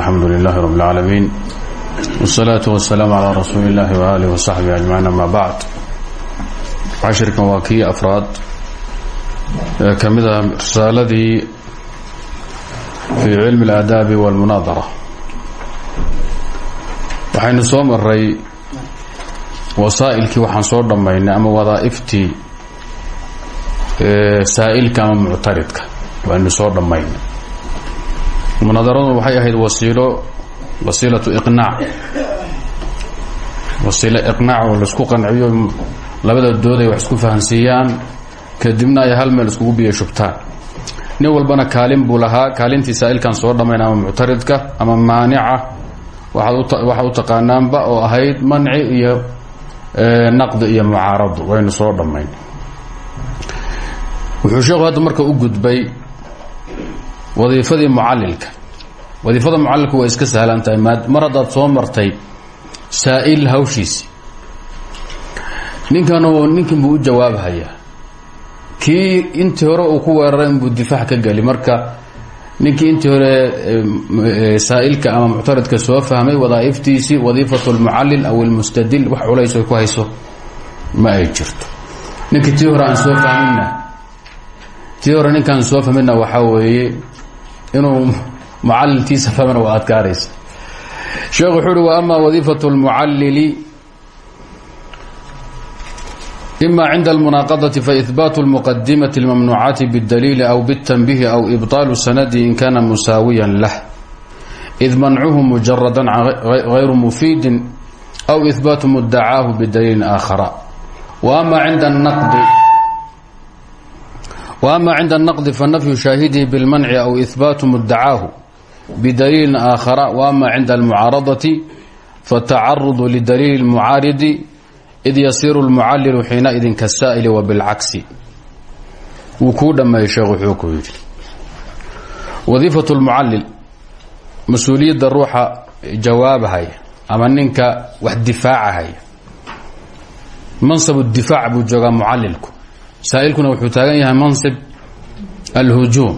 alxamdu lilaahi rab اlcaalamiin wsalaatu wasalaamu calaa rasuuli illahi waaalihi wasaxbihi ajmaciin ama bacd cashirkan waa kii afraad ee eh, ka mid ah risaaladii fii cilmi اlaadaabi walmunaadara waxaynu soo maray wasaa'ilkii waxaan soo dhammaynay ama wadaa'iftii eh, saa'ilka ama muctaridka. Waynu soo dhammaynay munaadaradu waxay ahayd wasiilo wasiilatu iqnaac wasiilo iqnaac oo la isku qanciyo labada dood ay wax isku fahansiiyaan kadibna ay hal meel iskugu biyo shubtaan nin walbana kaalin buu lahaa kaalintii saa'ilkan soo dhammayn ama muctaridka ama maanica waxaad u taqaanaanba oo ahayd manci iyo naqdi iyo mucaarado waynu soo dhammayn wuxuu sheekhu hadda marka u gudbay wadiifadii mucalilka wadiifada mucalilka waa iska sahlan tahay. Mar haddaad soo martay saa'il hawshiisi ninkan ninkan buu u jawaabhayaa. Kii hore uu ku weeraray inbuu difaac ka geli. Marka ninkii intii hore saa'ilka ama muctaridka soo fahmay wadaa'iftiisii wadiifatu lmucallil aw ilmustadil wax culays ay ku hayso ma ay jirto. Ninkii tii hore aan soo fahminna tii hore ninkaan soo fahminna waxaa weeye inuu mucalilkiisa fahmana waa adkaaraysa sheekhu wuxuu uhi wa ama wadiifatu lmucallili ima cinda almunaaqadati faihbaatu lmuqadimati اlmamnuucaati bاdaliili aw bاtanbihi aw ibطaalu sanadi in kana musaawiyan lah id mancuhu mujarada gayru mufiidin aw ihbaatu mudacaahu bidaliilin aakhara wama cinda naqdi وأma cinda النqdi fanafyu shaahidihi bاlmanci aw ihbaatu mudacaahu bidaliilin aakhara وama cinda اlmucaaradati fatacarudu lidaliili الmucaaridi id yasiru اlmucalilu xiinaidin kasaa'ili wbilcagsi wuu kuu dhammeeyey sheekh wuxuu ku yidhi wadiifaة اlmucalil mas-uuliyadda ruuxa jawaabahaya ama ninka wax difaacahaya mansab difaac buu joogaa mucalilku saa'ilkuna wuxuu taagan yahay mansib alhujuum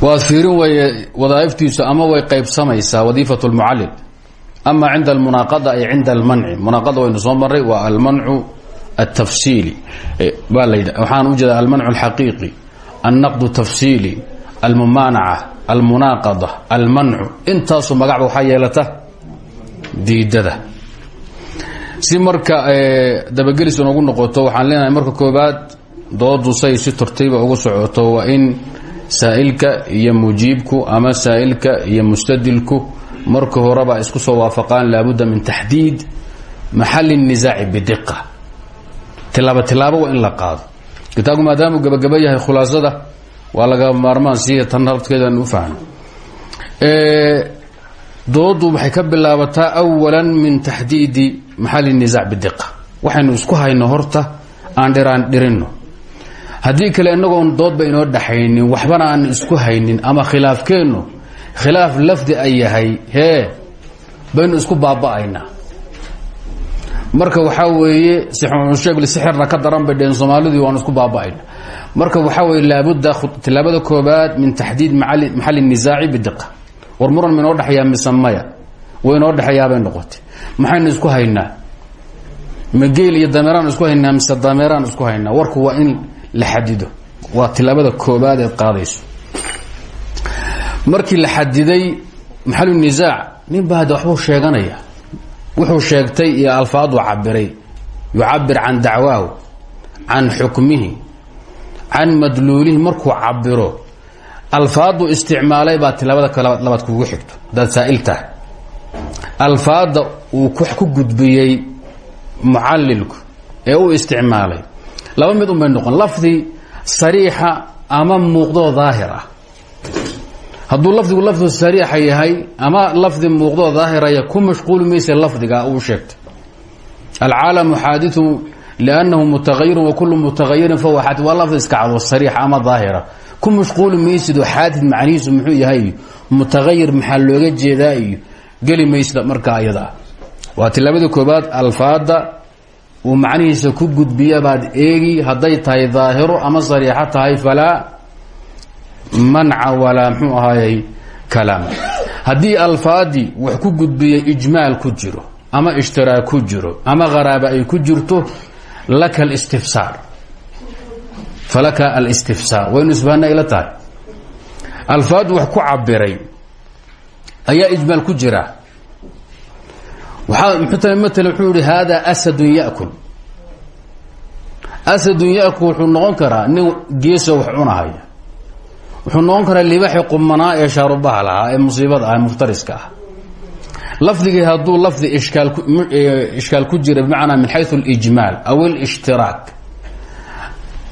waad fiirin weye wadaa'iftiisu ama way qaybsamaysaa wadiifatu lmucallil ama cinda almunaaqada ay cinda almanci. Munaaqada waynu soo maray waa almancu altafsiili baa la yidha waxaan u jeeda almancu alxaqiiqi alnaqdu tafsiili almumaanaca almunaaqada almancu. Intaasu magacba waxaa yeelata diidada si marka dabagelis noogu noqoto waxaan leenahay marka koobaad doodu say si tortayba ugu socoto waa in saa'ilka iyo mujiibku ama saa'ilka iyo mustadilku marka horeba isku soo waafaqaan laabudda min taxdiid maxali الnisaaci bidiqa. Tilaabo tilaabo waa in la qaado. Kitaabku maadaamuu gabagaba yahay khulaasada waa laga maarmaan siya tan habkeedan u fahno doodu waxay ka bilaabataa awala min taxdiidi maxali nisac bidiqa waxaynu isku hayno horta aan dhiraan dhirino haddii kale inagoon doodba inoo dhaxaynin waxbana aan isku haynin ama khilaafkeennu khilaaf lafdi ay yahay hee baynu isku baaba'aynaa marka waxaa weeye sheegl sixirna ka daran bay dheheen soomaalidii waanu isku baaba'ayna marka waxaa weeye laabudda tilaabada koobaad min taxdiid maxali nisaaci bidiqa war muran ma inoo dhexeeyaa mise maya way inoo dhexeeyaabay noqotay maxaynu isku haynaa? Ma geel iyo dameeraan isku haynaa mise dameeraan isku haynaa? Warku waa in la xadido waa tilaabada koobaad eed qaadayso. Markii la xadiday maxalu nisaac nin baa waxbuu sheeganaya. Wuxuu sheegtay iyo alfaadu cabiray yucabir can dacwaahu can xukmihi can madluulihi markuu cabiro alfaadu isticmaalay baa tilaabada labaad kugu xigto. Hadaad saa'il alfaadda uu ku gudbiyey mucallilku ee u isticmaalay. Laba mid un bay noqon. Lafdi sariixa ama muuqdoo daahir ah hadduu lafdigu lafdu sariixa yahay ama lafdi muuqdoo daahiraya ku mashquuli maysa lafdiga uu sheegtay. Alcaalamu xaadiu liannahu mutagayirun wa kullu mutagayirin fahuwa xaadi waa lafdi iska cado sariixa ama daahira. Ku mashquuli maysidoo xaadid macnihiisu muxuu yahay? Mutagayir maxaa looga jeedaa? iyo geli maysda markaa ayada. Waa tilaabada koobaad alfaada uu macnihiisa ku gudbiya baad eegi hadday tahay daahiro ama sariixo tahay falaa manca walaa mxuu ahaayey kalaam. Haddii wax ku gudbiyey ijmaal ku jiro ama ishtiraak ku jiro ama qaraaba ay ku jirto laka alistifsaar. Falaka alistifsaar. Waynu isbaana ila tahay. Alfaadu wax ku cabiray ayaa ijmaal ku jira. Ml wuxuu yihi hada asadun yakul. Asadun yakul wuxuu noqon karaa nin geeso wax cunahaya wuxuu noqon karaa libaxi qumanaa ee shaarubaha lahaa ee musiibada ah muftariska ah. Lafdigii hadduu lafdi ishkaal ku jira bimacnaa min xayu اlijmaal aw اlishtiraak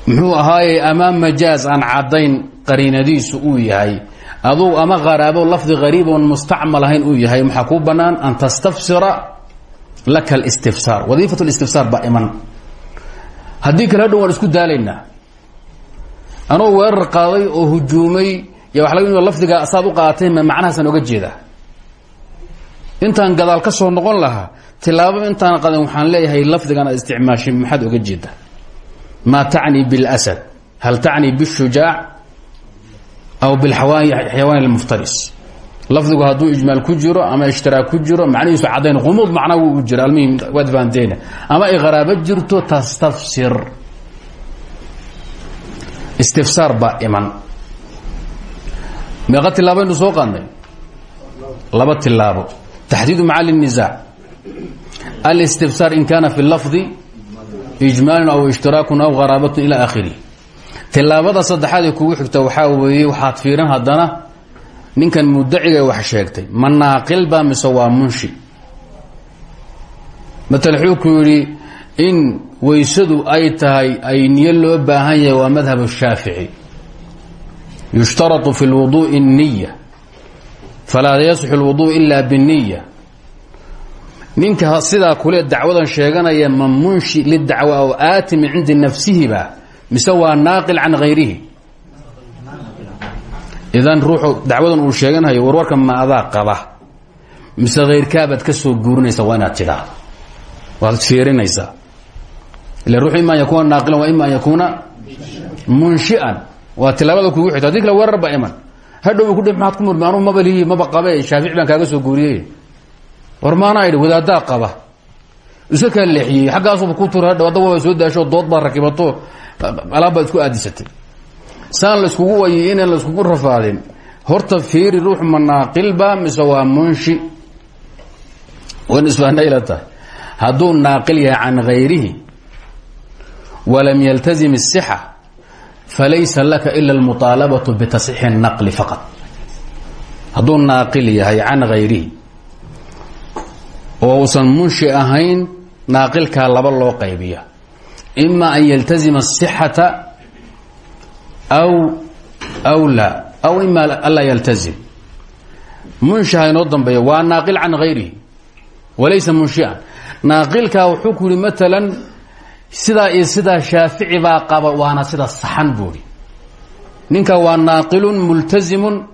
muxuu ahaaye ama majaaz aan caddayn qariinadiisu uu yahay aduu ama qaraabo lafdi qariibon mustacmal ahayn uu yahay maxaa kuu banaan an tastafsira laka اlistifsaar wadiifat اlistifsaar baa iman haddii kale hadhow waan isku daalaynaa anoo weerar qaaday oo hujuumay y waa laga lafdiga saad u qaaatay ma macnahaasaan oga jeedaa intaan gadaal ka soo noqon lahaa tilaabo intaan qadan waxaan leeyahay lafdigan aad isticmaashay maxaad oga jeedaa maa tacni biاlasad hal tacni bالshujaac aw bixayawaan اlmuftaris lafdigu hadduu ijmaal ku jiro ama ishtiraak ku jiro macnihiisu caddayn qumuud macna wuu jira almuhim waad fahanteena ama ay qaraabo jirto tastafsir istifsaar baa iman meeqa tilaabaynu soo qaadnay laba tilaabo taxdiidu macali الniزaac alistifsaar in kana fi lafdi ijmaalun aw ishtiraakun aw qaraabatun ilى akhirih tilaabada saddexaad ee kugu xigta waxaa weeye waxaad fiirin haddana ninkan mudaciga wax sheegtay ma naaqil ba mise waa munshi matal wuxuu ku yidhi in weysadu ay tahay ay niyo loo baahan yahay waa madhab الshaafiعي yushtarطu fi اlwuduءi الniya falaa yasxu اlwuduء ila bالniya ninka sidaa kule dacwadan sheeganaya ma munshi lidacwa aw aati min cindi nafsihiba mise waa naaqil can hayrihi idan ruuxu dacwadan uu sheeganayo warwarka ma adaa qaba. Mise hayrkaabaad ka soo guurinaysa waa inaad tidhaahdo waad fiirinaysaa. Ila ruuxu ima an yakuuna naaqilan wa ima an yakuuna munshian. Waa tilaabada kugu xigto haddii kale weerar ba iman. Hadhow ku dhi maaad ku murmi anuu maba lihi maba qabe shaafici baan kaaga soo guuriyey. War maanaa idhi wadaadaa qaba iska kaa leexiyey xaggaasuba ku tur hadhow adda waa soo daasho dood baad rakibato alaabbaad isku aadisatay saan laiskugu wayi inaan laiskugu rafaadin horta fiiri ruux ma naaqilba mise waa munshi wan isbaanayla tahay hadduu naaqil yahay can hayrihi walam yaltazim الsixa falaysa laka ila اlmuطaalabaة bitasxiixi الnaqli faqad hadduu naaqil yahay can hayrihi oo uusan munshi ahayn naaqilkaa laba loo qaybiya ima an yaltazima asixata aw aw laa aw ima anlaa yaltazim. Munshaha inoo dambeeya waa naaqil can hayrihi walaysa munshian. Naaqilkaa wuxuu ku yihi maalan sidaa iyo sidaa shaafici baa qaba waana sida saxan buuri ninka waa naaqilun multazimun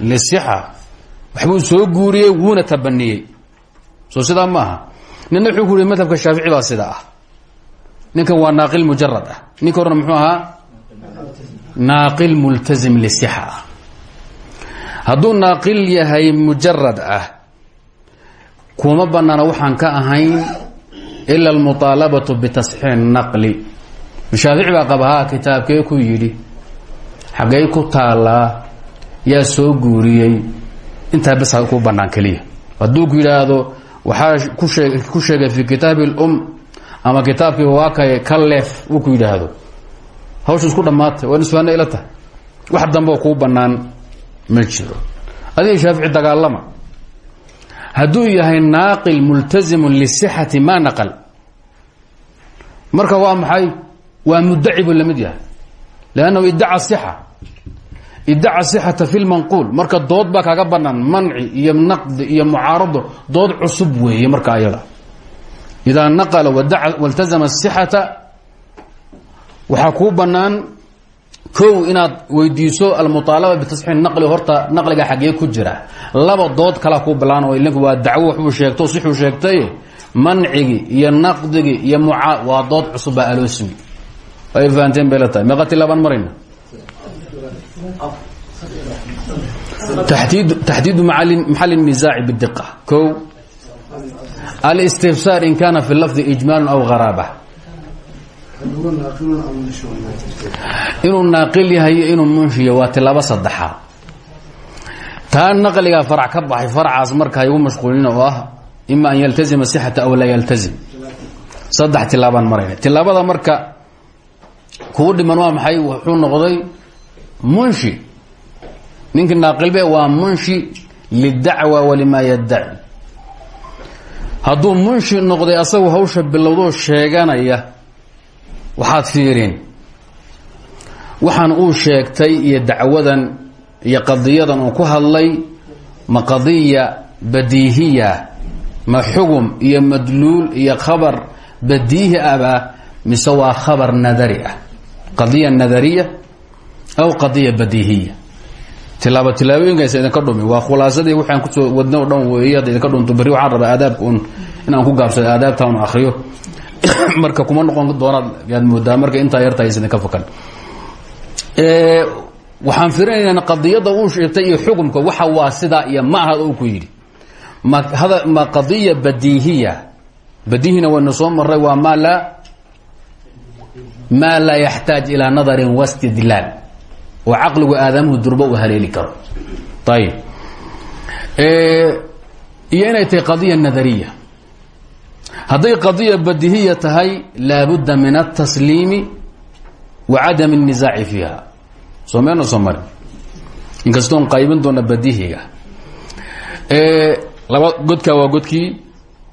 lisixa waxbuu soo guuriyey wuuna tabaniyey soo sidaa maaha nina wuxuu ku yihi madhabka shaafici baa sida ah. Ninkan waa naaqil mujarad ah. Ninka muxuu ahaa? Naaqil multazim lisixa. Ah naaqil yahay mujarad ah kuma banaana waxaan ka ahayn ila almuطaalabatu bitasxiix naqli shaafici baa qabahaa kitaabkee ku yidhi xaggey ku taallaa yaa soo guuriyey. Intaa bes ku bannaan keliya. Hadduu ku waxaa ku sheegay fi kitaabi اlum ama kitaabkii waakay ka leef uu ku yidhaahdo. Hawsha isku dhammaatay waa nisfaana ila tahay. Wax dambe oo kuu banaan ma adiga shaafici dagaalama. Hadduu yahay naaqil multazimu lisixati ma naqal. Marka waa maxay? Waa mudaci buu yahay. Lannahu iddaca sixa iddaca sixata fi lmanquul marka dood baa kaaga banaan manci iyo naqdi iyo mucaarado. Dood cusub weeye marka ayada idaa naqala waltazama asixata waxaa kuu banaan kow inaad weydiiso almuطaalaba bitasxiix naqli horta naqliga xaggee ku jira. Laba dood kalaa kuu balaan oo ilinku waa dacwo waxbuu sheegto sixuu sheegtay mancigi iyo naqdigi iyo muca waa dood cusub baa aloosimi ay fahanteen bay la tahay. Meeqa tilaabaan marayna taxdiidu maxal النizaaci bdiqa o اlاstifsاar in kana fi lafظi إجmaal aw غaraabة inuu naaqil yahay inuu munshiya waa tilaabo saddexaad taa naqligaa farac ka baxay farcaas marka igu mashquulin oo ah ima an yaltazima sixata aw laa yaltazim saddex tilaabaan marayna tilaabada marka kuu dhiman waa maxay wuxuu noqday munshi ninkii naaqilbe waa munshi lidacwa walimaa yaddaci hadduu munshi noqday asagu hawsha bilowdoo sheeganaya waxaad fiiriin. Waxaan uu sheegtay iyo dacwadan iyo qadiyadan uu ku hadlay ma qadiya badiihiya ma xugum iyo madluul iyo khabar badiihi aba mise waa khabar nadari ah. Qadiya nadariya aw qadiya badiihiya tilaabo tilaabooyinkaas idinka dhumi. Waa khulaasadii waxaan ku soo wadna o dhan weeye hadda idinka dhunto. Berri waxaan rabaa aadaabka un inaan ku gaabsado aadaabta un akriyo marka kuma noqon doonaad yaad moodaa. Marka intaa yartahays idinka fakan waxaan firinaynaa qadiyadda uu sheegtay iyo xukumka waxa waa sidaa iyo ma aha uu ku yidhi. Ma hada ma qadiya badiihiya. Badiihina waynu soo maray waa maa laa maa laa yaxtaaj ilaa nadarin wastidlaal oo caqligu aadamuhu durbo u haleeli karo ayib iyo inay tahay qadiya nadariya hadday qadiya badihiya tahay laabudda min atasliimi wa cadam الnisaaci fiiha soo meena soo mari inkastoon qaybin doona badihiga laba godkaa waa godkii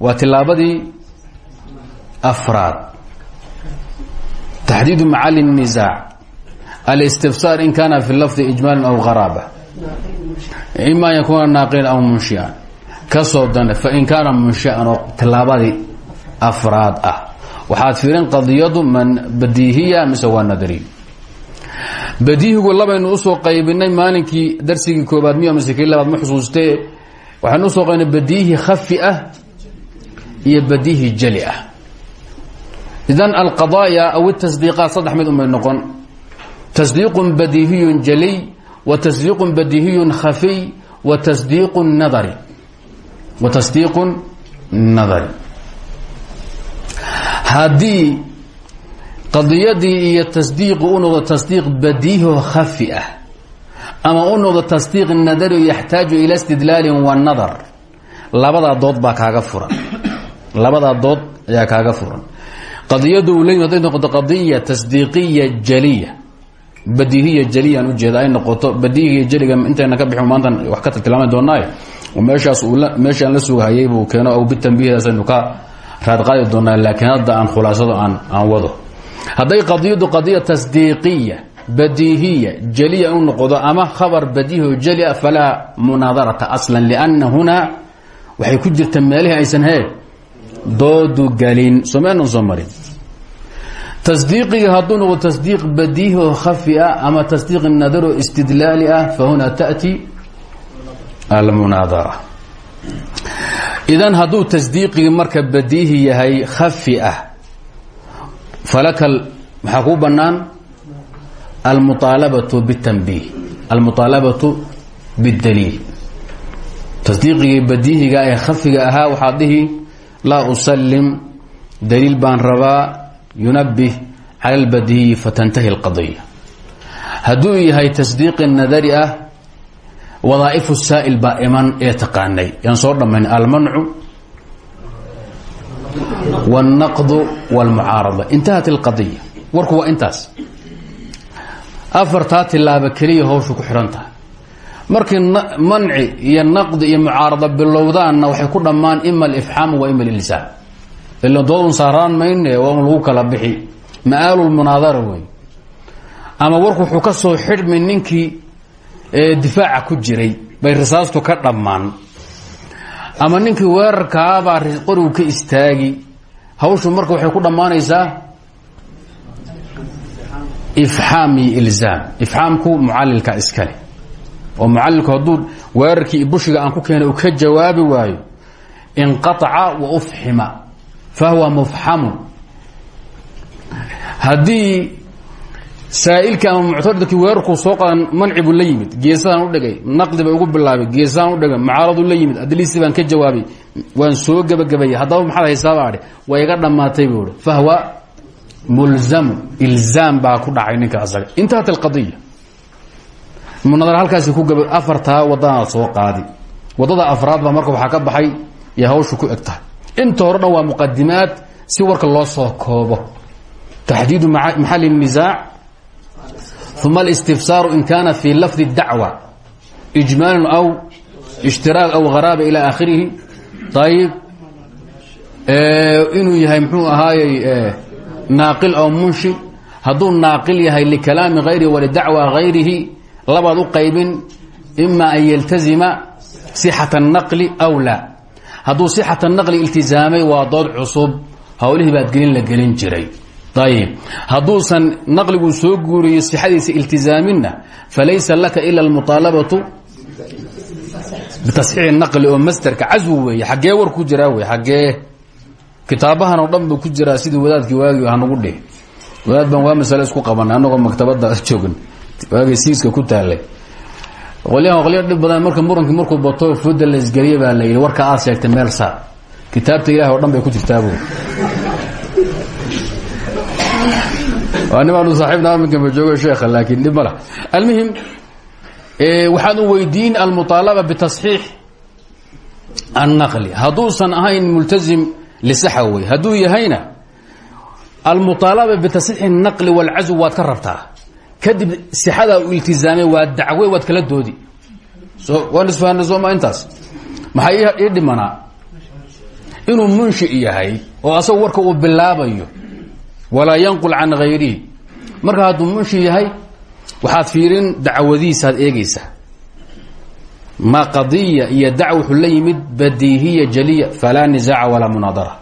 waa tilaabadii afraad taxdiidu macali الnisaac اlistifsaar in kana fi lafdi ijmaali aw garaaba ima an yakuuna naaqilan aw munshian ka soo dan fain kaana munshian oo tilaabadii afraad ah waxaad fiirin qadiyadu man badiihiya mise waa nadari badiihigu labaynu u soo qaybinay maalinkii darsigii koobaad miya mise kii labaad ma xusuustee waxaynu u soo qaybinay badiihi khafi ah iyo badiihi jali ah idan alqadaaya aw tasdiiqaat saddex mid unbay noqon wa tasdiiqun badiihiyun khafiy wa tasdiiqun nadari. Wa tasdiiqun nadari. Haddii qadiyadii iyo tasdiiqu u noqdo tasdiiq badiiho khafi ah ama u noqdo tasdiiq nadari yaxtaaju ila istidlaalin wa nadar labadaa dood baa kaaga furan. Labadaa dood ayaa kaaga furan. Qadiyadu u leeyi haday noqoto qadiya tasdiiqiya jaliya badiihiya jaliyaan ujeeda ay noqoto. Badiihiya jaliga intayna ka bixin maanta wax ka tilmaami doonaayo meeshaas uu meeshaan la sugahayay buu keeno aw bitanbiihdaasaynu ka raadqaadi doonaa laakiin hadda aan khulaasado aan aan wado. Hadday qadiyadu qadiya tasdiiqiya badiihiya jaliya u noqdo ama khabar badiihi o jalia falaa munaadarata aslan lianna hunaa waxay ku jirta meelihii aysan hee doodu gelin. Soomeenan soo marin tasdiiqiga hadduu noqdo tasdiiq badiihi oo khafi ah ama tasdiiq nadaro istidlaali ah fa huna taأti almunaadara idan hadduu tasdiiqigi marka badiihi yahay khafi ah falaka maxaa kuu bannaan almuطaalabatu bالtanbiih almuطaalabatu bاdaliil tasdiiqigii badiihiga ee khafiga ahaa waxaad dhihi laa usalim daliil baan rabaa yunabih cala اlbadiihi fatantahi اlqadiya hadduu yahay tasdiiqi nadari ah wadaa'ifu saa'il baa iman ee taqaanay yaan soo dhammayn almancu wاlnaqdu wاlmucaarada intahat اlqadiya warku waa intaas afartaa tilaaba keliya hawshu ku xidhan tahay markii manci iyo naqdi iyo mucaarada bilowdaanna waxay ku dhammaan ima alifxaamu wa ima alilsaan ila doodun saaraan mayne waa un lagu kala bixi. Ma-aalulmunaadara wey ama warku wuxuu ka soo xidhmay ninkii difaaca ku jiray bay risaastu ka dhammaan. Ama ninkii weerarkaabaa qorigu ka istaagi. Hawshu marka waxay ku dhammaanaysaa ifxaam iyo ilzaam. Ifxaamku mucalilka iskale. Oo mucalilku hadduu weerarkii bushiga aan ku keenay uu ka jawaabi waayo inqaaca wa ufxima fahuwa mufxamun haddii saa'ilkii ama muctaridkii weerarkuu soo qadan manci buu la yimid geesadaan u dhigay naqdi ba ugu bilaabay geesadaan u dhigay mucaaraduu la yimid adliisii baan ka jawaabay waan soo gebagabayay haddaba maxaad haysaaba adhi waa iga dhammaatay buu i fahwa mulzamu ilzaam baa ku dhacay ninka asaga. Intahat alqadiya munadar halkaasi ku gaba afartaa wadanaad soo qaadi. Waddada afraad baa marka inta hore dhan waa muqadimaad si warka loo soo koobo taxdiidu maxali الnisaac uma اlistifsaaru in kana fi lafdi اdacwa ijmaalu aw ishtiraak aw haraaba ilى aakhirihi ayib inuu yahay mxuu ahaayey naaqil aw munshi hadduu naaqil yahay likalaami hayrihi walidacwa hayrihi labaad u qaybin ima an yaltazima sixata الnaqli aw la hadduu sixata naqli iltizaamay waa dood cusub. Hawlihii baad gelin la gelin jiray. Ayib hadduusan naqliguu soo guuriyo sixadiisa iltizaaminna falaysa laka ila almuطaalabatu bitasxiixi naqli oo masderka caswi weeye. Xaggee war ku jiraa wey xaggee. Kitaabahan oo dhan ku jiraa sidii wadaadkii waagi hanagu dhih wadaad baan waa masale isku qabanay annagoo maktabadda joogn waagay siiska ku taalay qolyahan qolya dhib badan marka murankii markuu bato fooda la isgeliye baa la yidhi warka aad sheegtay meel saar kitaabta ilahi o dhan bay ku jirtaabu waa nimaanu saaxiibna aminkanba joogo sheekha laakiin dhib ma lah almuhim waxaan u weydiin almuطaalaba bitasxiix annaqli hadduusan ahayn multazim lisaxa wey hadduu yahayna almuطaalaba bitasxiix الnaqli wاlcazw waad ka rabtaa kadib sixadaa u iltizaamay waa dacwe waad kala doodi. So waan isfahanna sooma intaas? Maxaa ii dhimanaa? Inuu munshi yahay oo asagu warka uu bilaabayo walaa yanqul can hayrihi marka hadduu munshi yahay waxaad fiirin dacwadiisaad eegaysaa. Ma qadiya iyo dacw wuxuu la jaliya falaa nisaaca walaa munaadara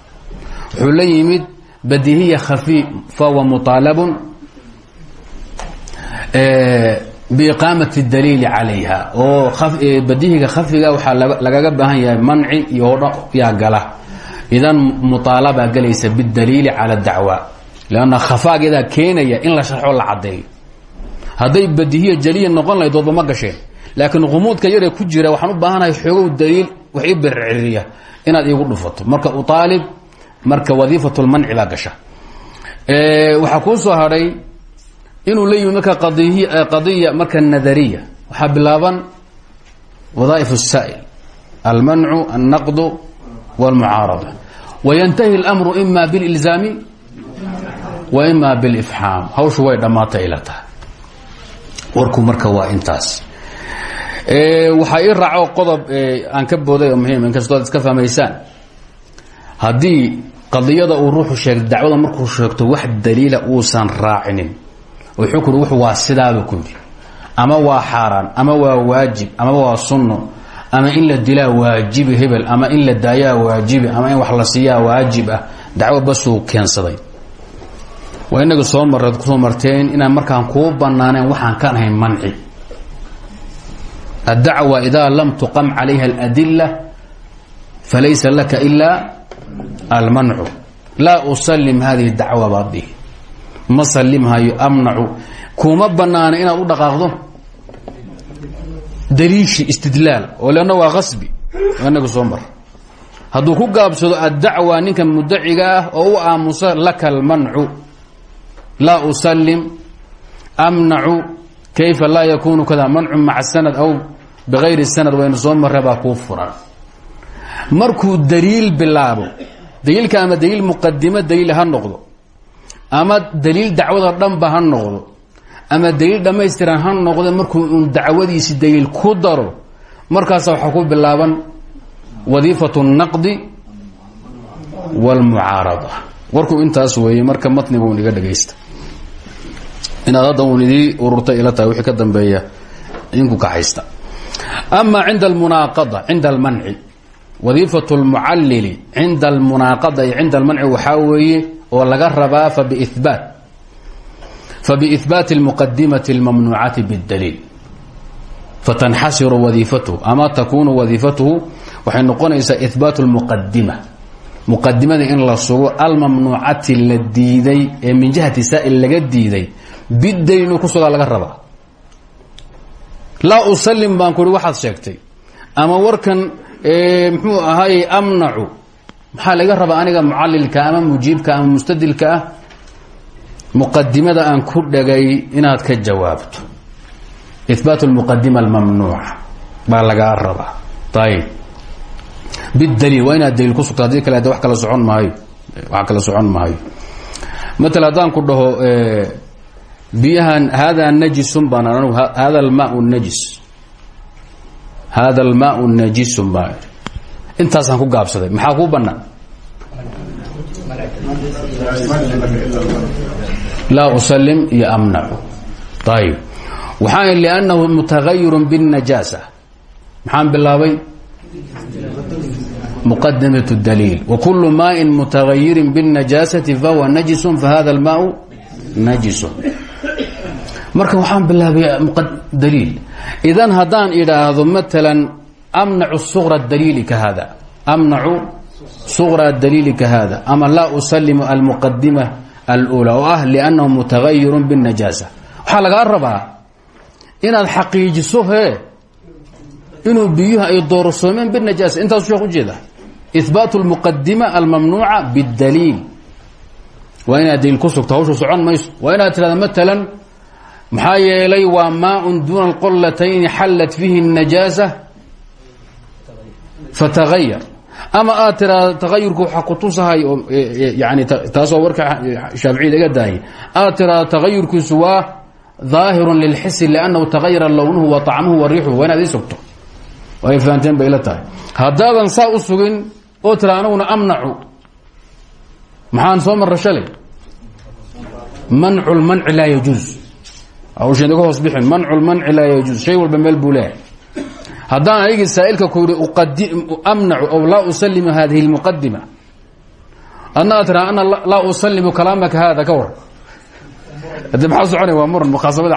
wuxuu la yimid badiihiya khafi fahuwa biiqaamati daliili calayha oo badihiga khafiga waxaa lagaga baahan yahay manci iyo hodha gala. Idan muطaalabaa gelaysa bidaliili cala dacwa lanna khafaageedaa keenaya in la sharxo la caddeeyo. Hadday badihiya jaliya noqon lahayd doodba ma gasheen laakiin qumuudka yaree ku jira waxaan u baahanahay xoogow daliil wax ii birciriya inaad iigu dhufato. Marka uaalib marka wadiifat lmanci baa gasha. Waxaa kuu soo hadhay inuu la yimid marka qadiya marka nadariya waxaa bilaaban wadaaif الsaa'il almancu الnaqdu wاlmucaarada wayantahi اlأmru ima bililzaami wa ima bilifxaam hawshu way dhammaatay ila tahay warku marka waa intaas waxaa ii raaco qodob aan ka booday oo muhiim inkastoo ad iska fahmaysaan haddii qadiyada uu ruuxu sheegto dacwada markuu sheegto wax daliila uusan raacinin wuxuu ku waa sidaaba ku yidhi. Ama waa xaaraan ama waa waajib ama waa sunno ama in la dilaa waajibi hebel ama in la daayaa ama in wax la siiyaa waajib ah dacwo basuu keensaday. Waa inaga soo marreed ku soo marteen inaan markaan kuu banaaneen waxaan ka ahayn manci. Addacwa idaa lam tuqam calayha aladila falaysa laka ilaa almancu. Laa usalim hadihi dacwa baad dhihi ma salimhayo amnacu. Kuma banaana inaad u dhaqaaqdo? Daliishi istidlaal. Oo leanna waa qasbi. Inaga soo mar. Hadduu ku gaabsado addacwa ninka mudaciga ah oo u aamusa laka almancu laa usalim amnacu. Kayfa laa yakunu kada mancu maca sanad aw bigayri sanad waynu soo marre baa kuu furan. Markuu daliil bilaabo daliilka ama daliil muqadimo daliil ha ama daliil dacwada dhanba ha noqdo ama daliil dhammaystiran ha noqdo markuu un dacwadiisi daliil ku daro markaasa waxaa ku bilaaban wadiifatu الnaqdi wاlmucaarada warkuu intaas weeye marka matniga un iga dhagaysta inaad hadda un idii ururtay ila tahay wixii ka dambeeya inku kaxaysta ama cinda almunaaqada cinda almanci wadiifatu اlmucallili cinda almunaaqada iyo cinda almanci waxaa weeye oo laga rabaa fabiibaat fabiihbaati اlmuqadimati اlmamnuucati bاdaliil fatanxasiru wadiifatuhu ama takunu wadiifatuhu waxay noqonaysaa ihbaat اlmuqadima muqadimada in la sugo almamnuucati la diiday ee min jihati saa'il laga diiday bidaliil inuu ku sugaa laga rabaa laa usalim baan ku uhi waxaad sheegtay ama warkan muxuu ahaayey amnacu maxaa laga rabaa aniga mucalilka ama mujiibka ama mustadilka ah? Muqadimada aan ku dhagay inaad ka jawaabto. Ihbaat lmuqadima almamnuuca baa lagaa rabaa. Ayib bidaliil waa inaad ku haddii kale wax kala socon maayo. Wax kala socon maayo. Maala haddaan ku dhaho biyahan hada najisun baan anigu hada almaau najis. Hada almaau najisun baa intaasaan ku gaabsaday. Maxaa kuu banaan laa usalim iyo amnacu. Ayib waxaan liannahu mutagayirun biاnajaasa maxaan bilaabay? Muqadamat daliil. Wakulu maain mutagayirin biاnajaasati fahuwa najisun fahada almaau najisun marka waxaan bilaabay daliil. Idan haddaan idhaahdo maalan amnacu suqra daliili ka haada amnacu suqra daliili ka haada ama laa usalimu almuqadima alula oo ah liannahu mutagayirun bاnajaasa waxaa lagaa rabaa inaad xaqiijiso he inuu biyuha ay doorsoomeen binajaasa intaasu sheekh ujeeda ihbaatu lmuqadima almamnuuca bidaliil waa inaad daliil ku sugto hawshu socon mayso waa inaad tidhahda matalan maxaa yeelay waa maaun duuna alqolatayni xallat fihi اnajaasa fatagayar ama aad tiraada tagayurku waxaa kutusahay yani taasoo warka iga daayay aad tiraada tagayurkiisu waa ظaahiru lilxisi lannahu tagayara lownuhu wa طacmuhu wa riixuhu waa inaad ii sugto ay fahanteen bay ila tahay haddaadan saa u sugin oo tira anaguna amnacu maxaan soo marra shalay mancu lmanci laa yajuuz hawsha inaga hoos bixin mancu lmanci haddaan anigii saa'ilka ku yihi amnacu aw laa usalimu hadihi اlmuqadima adna ad tiraa ana laa usalimu kalaamaka hada ka war haddi maxaa soconaya waa muran mukhaasamada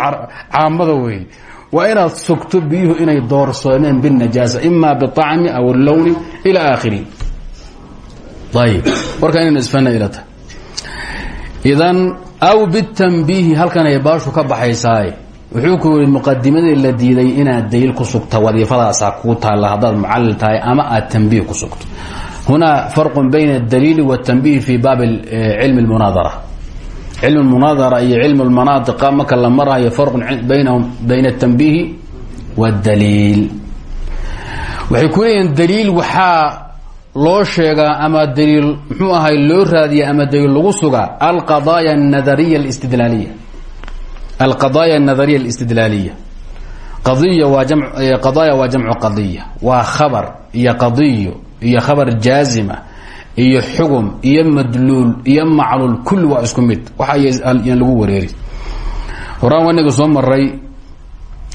caamada weeye waa inaad sugto biyuhu inay doorsoomeen bالnajaasa ima bطacmi aw اlowni ilى aakhiri ayib warkaa inaynu isfana ila tahay idan aw bitanbiihi halkan ay baashu ka baxaysaaye wuxuu ku yihi muqadimadii la diiday inaad daliil ku sugta wadiifadaasaa kuu taalla haddaad mucallil tahay ama aad tanbiih ku sugto. Hunaa farqun bayna adaliili watanbiih fii baabi eh, cilmi lmunaadara cilm lmunaadara iyo cilm lmanaadiqa marka la marayo farqun baynahum bayna atanbiihi waadaliil waxay ku leeyihiin daliil waxaa loo sheegaa ama daliil mxuu ahay loo raadiya ama daliil lagu sugaa alqadaaya anadariya alistidlaaliya alqadaaya anadariya alistidlaaliya qadiya waa qadaaya waa jamcu qadiya waa khabar iyo qadiyo iyo khabar jaazima iyo xugum iyo madluul iyo macluul kulli waa isku mid waxayaan lagu wareeri horaan wanaga soo maray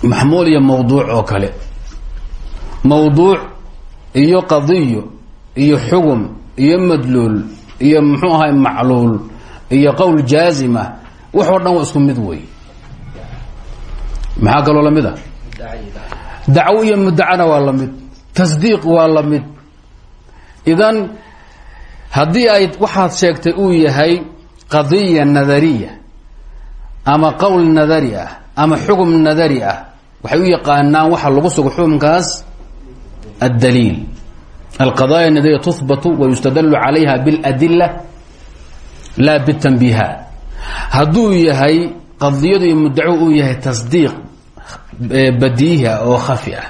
maxmuul iyo mawduuc oo kale mawduuc iyo qadiyo iyo xugum iyo madluul iyo muxuu ahay macluul iyo qowl jaazima waxoo dhan waa isku mid wey maxaa kaloo la mid a dacwo iyo mudacana waa la mid tasdiiq waa la mid idan haddii ay waxaad sheegtay uu yahay qadiya nadariya ama qowl nadari ah ama xugum nadari ah waxay u waxa lagu sugo xukumkaas addaliil. Alqadaaya nadariya tuhbatu wayustadallu calayha biاladila laa bitanbiihaat hadduu yahay qadiyadu iyo muddaco uu yahay tasdiiq badiiha oo khafi ah.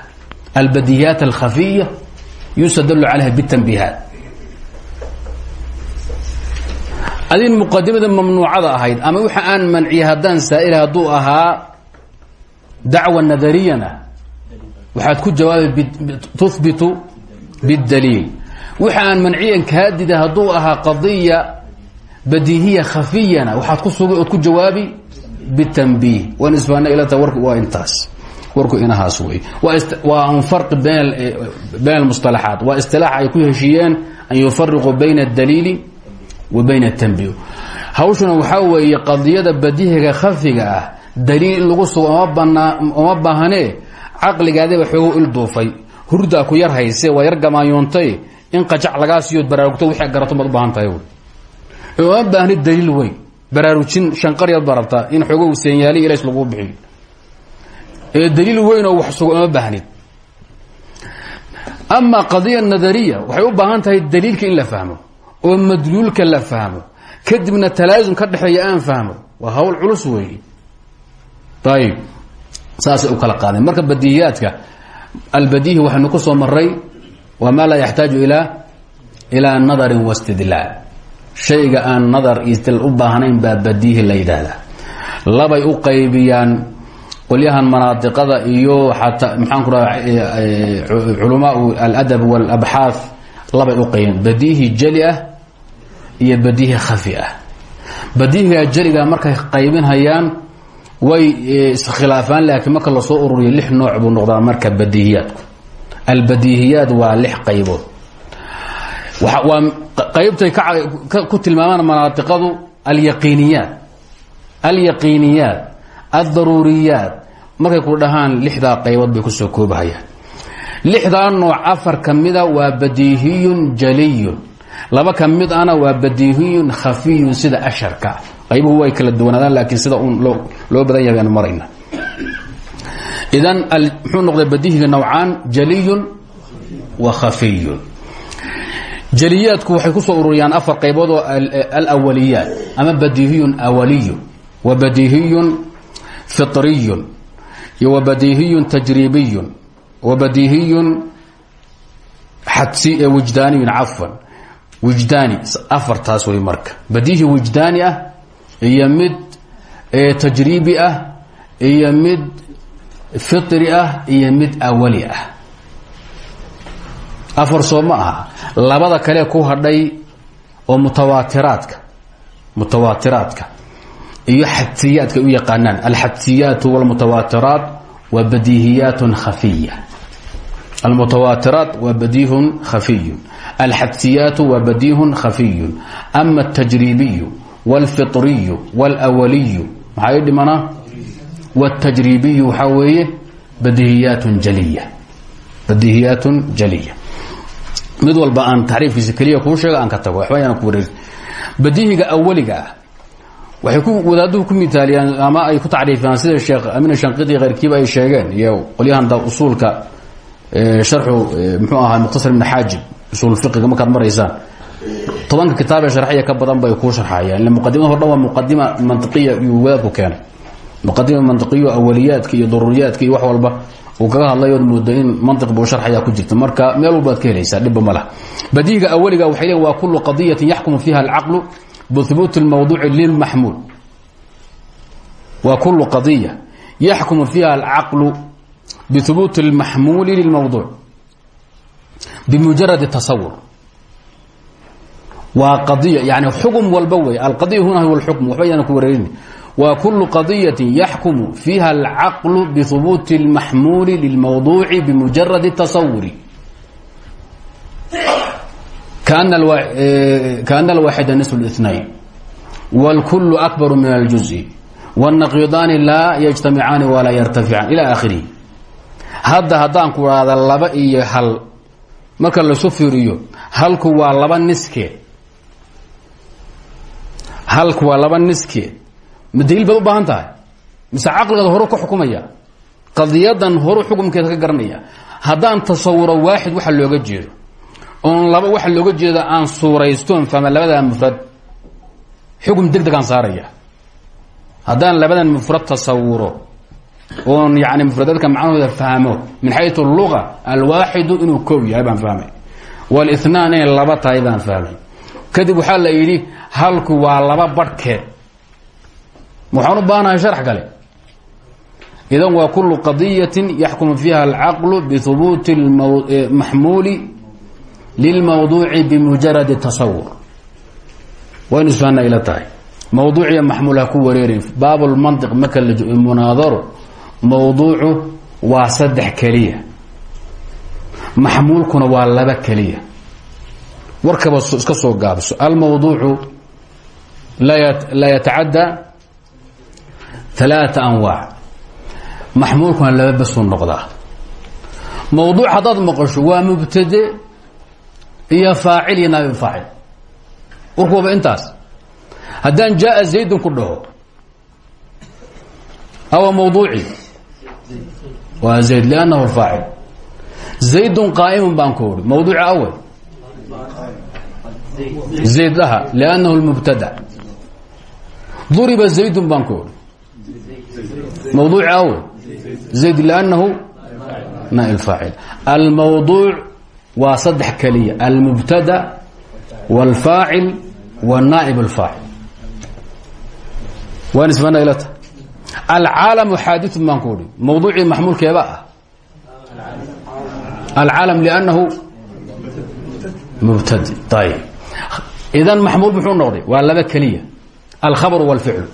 Albadiihaat alkhafiya yustadallu calayha bitanbiihaat adin muqadimada mamnuucada ahayd ama waxa aan manciyay haddaan saa'il hadduu ahaa dacwa nadariyana waxaad ku jawaabi tuhbitu bاdaliil waxa aan manciyan kaa dida hadduu ahaa qadiya badiihiya khafiyana waxaad ku ood ku jawaabi bitanbiih waan isbaana ilata warku waa intaas warku inahaas wey waa an farqi bayn almusطalaxaat waa isilaax ay ku heshiiyeen an yufariquu bayna اdaliili wa bayna اtanbiih hawshuna waxaa weeye qadiyada badihiga khafiga ah daliil in lagu sugo oma banaa uma baahnee caqligaadiba xoogo il duufay hurdaa ku yar hayse waa yar gamaayoontay in qajac lagaa siiyood baraarugto wixii garato maad u baahan tahay uma baahni daliil weyn baraarujin shanqaryaad baa rabtaa in xoogo seenyaali ilays laguu bixiyo ee daliil weyn oo wax sugo uma baahnid ama nadariya waxay u baahan tahay daliilka in la fahmo oo madluulka la fahmo. Kadibna talaasum ka dhexeeya aan fahmo. Waa hawl culus weeye ayib saasay u kala qaadeen. Marka badihiyaadka albadihi waxaynu ku soo maray waa maa laa yaxtaaju ilaa ilaa nadarin wastidlaal shayga aan nadar iyo u baahnayn baa badiihi la labay u qaybiyaan qolyahan manaadiqada iyo xataa maxaan ku raha culamaa aladab walabxaath labay u qaybiyaan. Badiihi jali ah iyo badiihi khafi ah. Badiihiga jaliga markay qaybinhayaan way iskhilaafaan laakiin marka la soo ururiyo lix nooc buu noqdaa marka badiihiyaadku. Albadiihiyaat waa lix qaybood qaybtay ku tilmaamaan manaatiqadu alyaqiiniyaat. Alyaqiiniyaat aldaruuriyaat markay ku dhahaan lixdaa qaybood bay ku soo koobahayaan. Lixdaa nooc afar ka mida waa badiihiyun jaliyun. Laba ka mid ana waa badiihiyun khafiyun sida asharka. Qaybuhu way kala duwanaadaan laakiin sida un loo badan yahay khafiyun jaliyaadku waxay ku soo ururiyaan afar qaybood oo alawaliyaat ama badihiyun awaliyu wa badihiyun fiطriyun iyo wa badihiyun tajribiyun wa badihiyun xadsi wijdaaniyun cafwan. Wijdaani afartaas way marka. Badihi wijdaani ah iyo mid ah iyo mid ah iyo mid afar soo ma aha labada kale ku hadhay oo mutawaatiraadka mutawaatiraadka iyo xadsiyaadka u yaqaanaan alxadsiyaat wاlmutawaatiraat waa badiihiyaat khafiya almutawaatiraat waa badiihun khafiyun alxadsiyaat waa badiihun khafiyun ama الtajriibiyu wاlfiطriyu wاlawaliyu maxaa i dhimanaa wاtajriibiyu waxaa weeye badihiyaat jaliya badihiyaat jaliya mid walba aan taxriifkiisa keliya kuu sheego aan ka tago waxba ayaan ku wareeri badihiga awaliga ah waxay ku wadaaduhu ku mitaaliyaan ama ay ku tacriifiyaan sida sheekh amin shanqidi keyrkiiba ay sheegeen iyo qolyahan da usuulka sharxu muxuu ahaa mukhtasar ibn xaajib usuul fiqiga markaad maraysaan tobanka kitaab ee sharxiya ka badan bay kuu sharxayaan ila muqadimada hor dhan waa muqadima mantiqiya iyo wadaadku keenay. Muqadima mantiqiyo awaliyaadka iyo daruuriyaadka iyo wax walba uu kaga hadlay ood moodo in mantiq buu sharxayaa ku jirta marka meel walbaad ka helaysaa dhibba ma lah badihiga awaliga waxay leeyiin waa kullu qadiyatin yaxkumu fiiha alcaqlu bihubuuti اlmawduuci lilmaxmuul waa kullu qadiya yaxkumu fiiha alcaqlu bihubuuti اlmaxmuuli lilmawduuc bimujaradi tasawur waa qadiya yani xukm walba wey alqadiya huna huwa اlxukm waxba yaan ku wareerin wa kulu qadiyaةi yaxkumu fiiha اlcaqlu bihubuuti اlmaxmuuli lilmawduuci bimujaradi tasawuri kaana alwaaxida nisfu الاثnayn wاlkulu akbaru min اljuزءi wالnaqidaani laa yجtamicaani walaa yartaficaan ilى akhirihi hadda haddaan ku dhahda laba iyo hal marka lasu fiiriyo halku waa laba niskeed halku waa laba niskeed ma daliil baad u baahan tahay? Mise caqligaada horu ka xukumaya? Qadiyadan horu xukumkeeda ka garanaya. Haddaan tasawuro waaxid waxa looga jeedo oon laba waxa looga jeeda aan suuraystoon fahma labadaa mufrad xukum deg degaan saaraya. Haddaan labadan mufrad tasawuro oon yani mufradadka macnahooda fahmo min xayu luga alwaaxidu inuu kow yahay baan fahmay. Wاlithnaan inay laba tahay baan fahmay. Kadib waxaa la yidhi halku waa laba barhkeed waxaan u baahanahay sharx kale? Idan waa kulu qadiyaةi yaxkumu fiiha alcaqlu bihubuuti maxmuuli lilmawduuci bimujaradi tasawur waynu isfahna ila tahay. Mawduuciya maxmuul ha ku wareerin. Baab lmantiq marka munaadaro mawduucu waa saddex keliya. Maxmuulkuna waa laba keliya. Warkaba iska soo gaabso almawduucu laa yatacadى alaa anwaac maxmuulkuna laba basuu noqdaa mawduuc haddaad maqasho waa mubtade iyo faacil iyo naaibu faacil warkuuba intaas haddaan jaaa zaydun ku dhaho awa mawduuci waa zayd liannahu faacil zaydun qaa'imun baan ku uhi mawduuci awe zayd aha liannahu lmubtada duriba zaydun baan ku uhi mawduuci awel zayd liannahu naa'il faacil almawduuc waa saddex keliya almubtada wاlfaacil wanaa'ib اlfaacil waan ismana ilata alcaalamu xaadiثun baan ku uri mawduucii maxmuulkeeba ah alcaalam lأnnahu mubtadi ayb idan maxmuul muxuu noqday waa laba keliya alkhabr wاlficl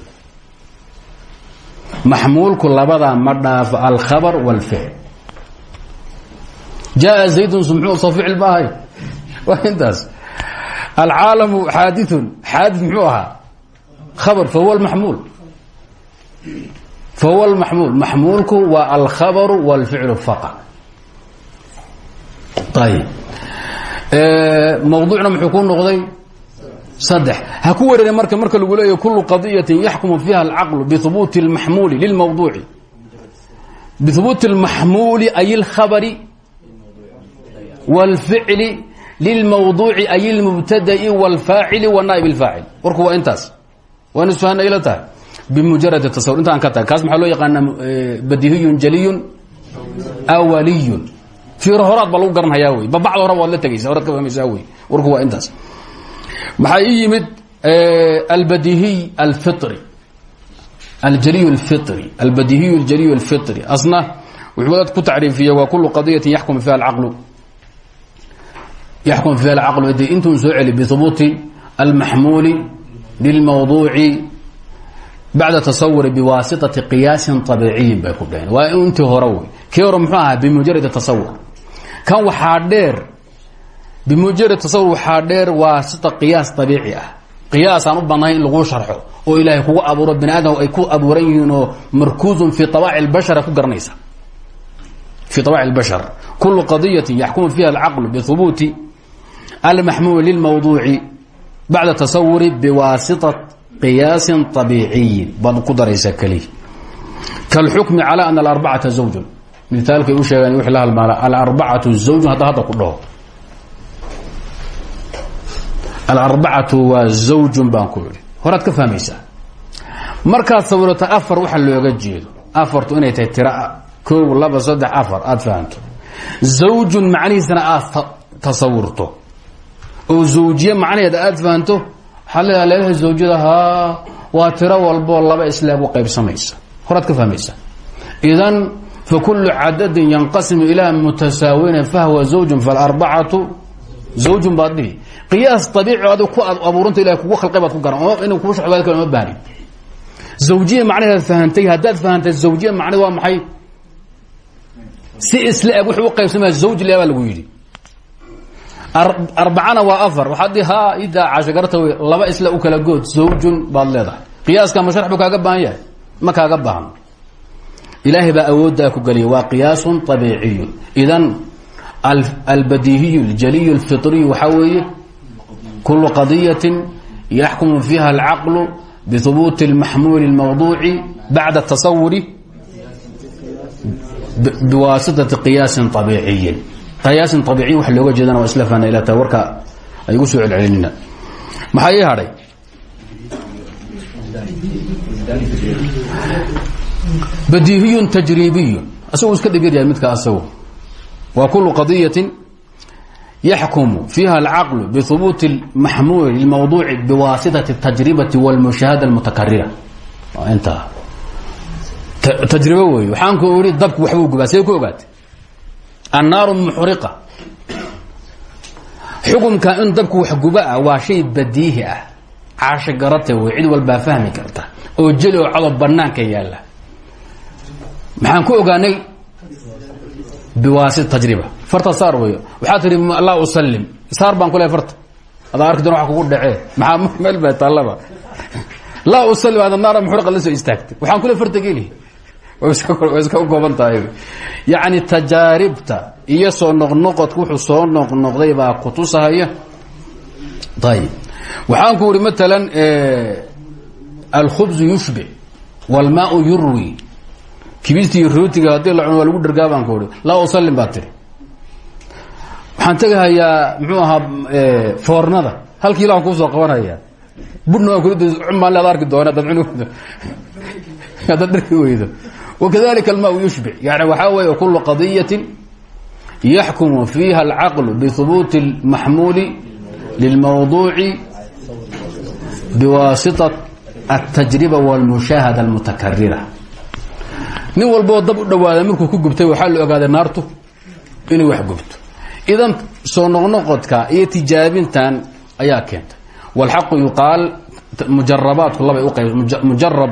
maxmuulku labadaa ma dhaafo alkhabr wاlficl jaءa zaydun sumxuu soo ficil ma ahay waa intaas alcaalamu xaadiثun xaadi muxuu ahaa khabr fahuwa maxmuul fahuwa اlmaxmuul maxmuulku waa alkhabru wاlficlu faqط ayb mawduucna muxuu ku noqday saddex ha ku wareere marka marka lagu leeyahy kulu qadiyatin yaxkumu fiiha alcaqlu bihubuuti اlmaxmuuli lilmawduuci bihubuuti اlmaxmuuli ay اlkhabri wاlficli lilmawduuci ay اlmubtada'i wاlfaacili wanaa'ib اlfaacil warku waa intaas waan isfahanna ila tahay bimujarad tasawur intaan ka tahay kaas maxaa loo yaqaanaa badihiyun jaliyun awaliyun fiiro horaad baa lagu garanhayaa wey babacda hore waad la tegaysa horaad ka fahmaysaa wey warku waa intaas maxaa ii yimid albadihiy alfiri aljaliy اlfiri albadihiy اljaliy اlfiri asna wuxuu dad ku tacriifiya waa kulu qadiyatin yaxkum fiha alcaqlu yaxkum fiha alcaqlu de intuun soo celi bihubuuti almaxmuuli lilmawduuci bacda tasawuri biwaasitati qiyaasin abiiciyin bay ku dhaheen waa intii hore wey kii hore muxuu ahaa bimujarad tasawur kan waxaa dheer bimujarad tasawur waxaa dheer waasita qiyaas abiici ah. Qiyaasaan u bannayn in laguu sharxo oo ilaahay kugu abuuro bani aadam ay ku abuuran yihiin oo markuuzun fii abaaci bashar ku garanaysa fii abaaci bashar. Kullu qadiyatin yaxkumu fiha alcaqlu bihubuuti almaxmuuli lilmawduuci bacda tasawuri biwaasita qiyaasin abiiciyin baad ku daraysaa keliya kalxukmi calaa ana alarbacata zawjun. Mithaalkay u sheegaan wix la halmaala alarbacatu zawjun hadda hadda ku dhaho alarbacatu waa zawjun baan ku idhi horaad ka fahmaysaa markaad sawirato afar waxa looga jeedo. Afartu inay tahay tira koow laba saddex afar aada fahamto zawjun macnihiisana tasawurto. Oo zawjiye macnaheeda aada fahanto waxaad leedaha leelaha zawjada haa waa laba islaab u qaybsamaysa. Horaad ka fahmaysaa idan fakulu cadadin yanqasimu ilaa mutasaawina fahwa zawjun falarbacatu zawjun baad qiyaas abiici adi ku abuuranta ilahay kugu khalqay baad ku garan. Oo inuu kuu shabaad kale uma baarin zawjiya macnaheeda fahantay haddaad fahantay zawjiya macnaheed waa maxay? Si isla wuxuu u qaybsamaya zawj le lagu yidhi. Arbacana waa afar. Waxaad ha idaa casho laba isla u kala good. Zawjun baad leedahay. Qiyaaska ma sharx kaaga baahan yahay? Ma kaaga baahno ilaahay baa awooddaa ku geliyay waa qiyaasun abiiciyu idan albadiihiyu aljaliyu alfitriyu waxaa weeye kulu qadiyatin yaxkumu fiiha alcaqlu bihubuuti اlmaxmuuli اlmawduuci bacda tasawuri biwaasitati qiyaasin abiiciyin qiyaasin abiiciyin waxa looga jeedana waa isla fahna ila ta warka ay igu soo celcelinina maxaa ii hadhay badiihiyun tajriibiyun asagoo iska dhigiryahay midka asago waa kulu qadiyatin yaxkumu fiiha alcaqlu bihubuuti اlmaxmuuli lilmawduuci biwaasitati اtajribati wاlmushaahada اlmutakarira intaa tajribo wey waxaan ku ihi dabku waxbuu gubaa see ku ogaatay annaaru muxriqa xukumka in dabku wax guba ah waa shay badiihi ah caasho garata wey cid walbaa fahmi karta oo jeli oo cadob banaanka yaalla maxaan ku ogaanay biwaasit tajriba farta saar wey waxaa tihi laa usalim saar baan ku lehay farta. Adaa arki doona wa kugu dhacee. Maxaa meel baa taallaba. Laa usalim ada naara muxriqa la soo istaagtay. Waxaan ku le farta geli. Way iska kooban tahay. Yacni tajaaribta iyo soo noqnoqodka wuxuu soo noqnoqday baa kutusahaya. Ayib waxaan ku ihi maalan alkhubzu yushbi wاlmaau yurwi. Kibista iyo rootiga haddii la cuno waa lagu dhargaa baan ku uri laa usallim baa tiri waxaan tegahayaa mxuu ahaa e, foornada. Halkii ilah kuusoo qabanaya. Budhna waan kudmaal ad arki doona adaad dharki weydo. Wakadalika alma yushbic. Yani waxaa weeye kulu qadiyatin yaxkumu fiiha alcaqlu bihubuuti اlmaxmuuli lilmawduuci biwasita atajriba wاlmushaahada almutakarira nin walboo dab u dhawaada markuu ku gubtay waxaa la ogaaday naartu inay wax gubto idan soo noqnoqodka iyo tijaabintan ayaa keentay wاlxaqu yuqaal mujarabaadku labay uqayb mujarab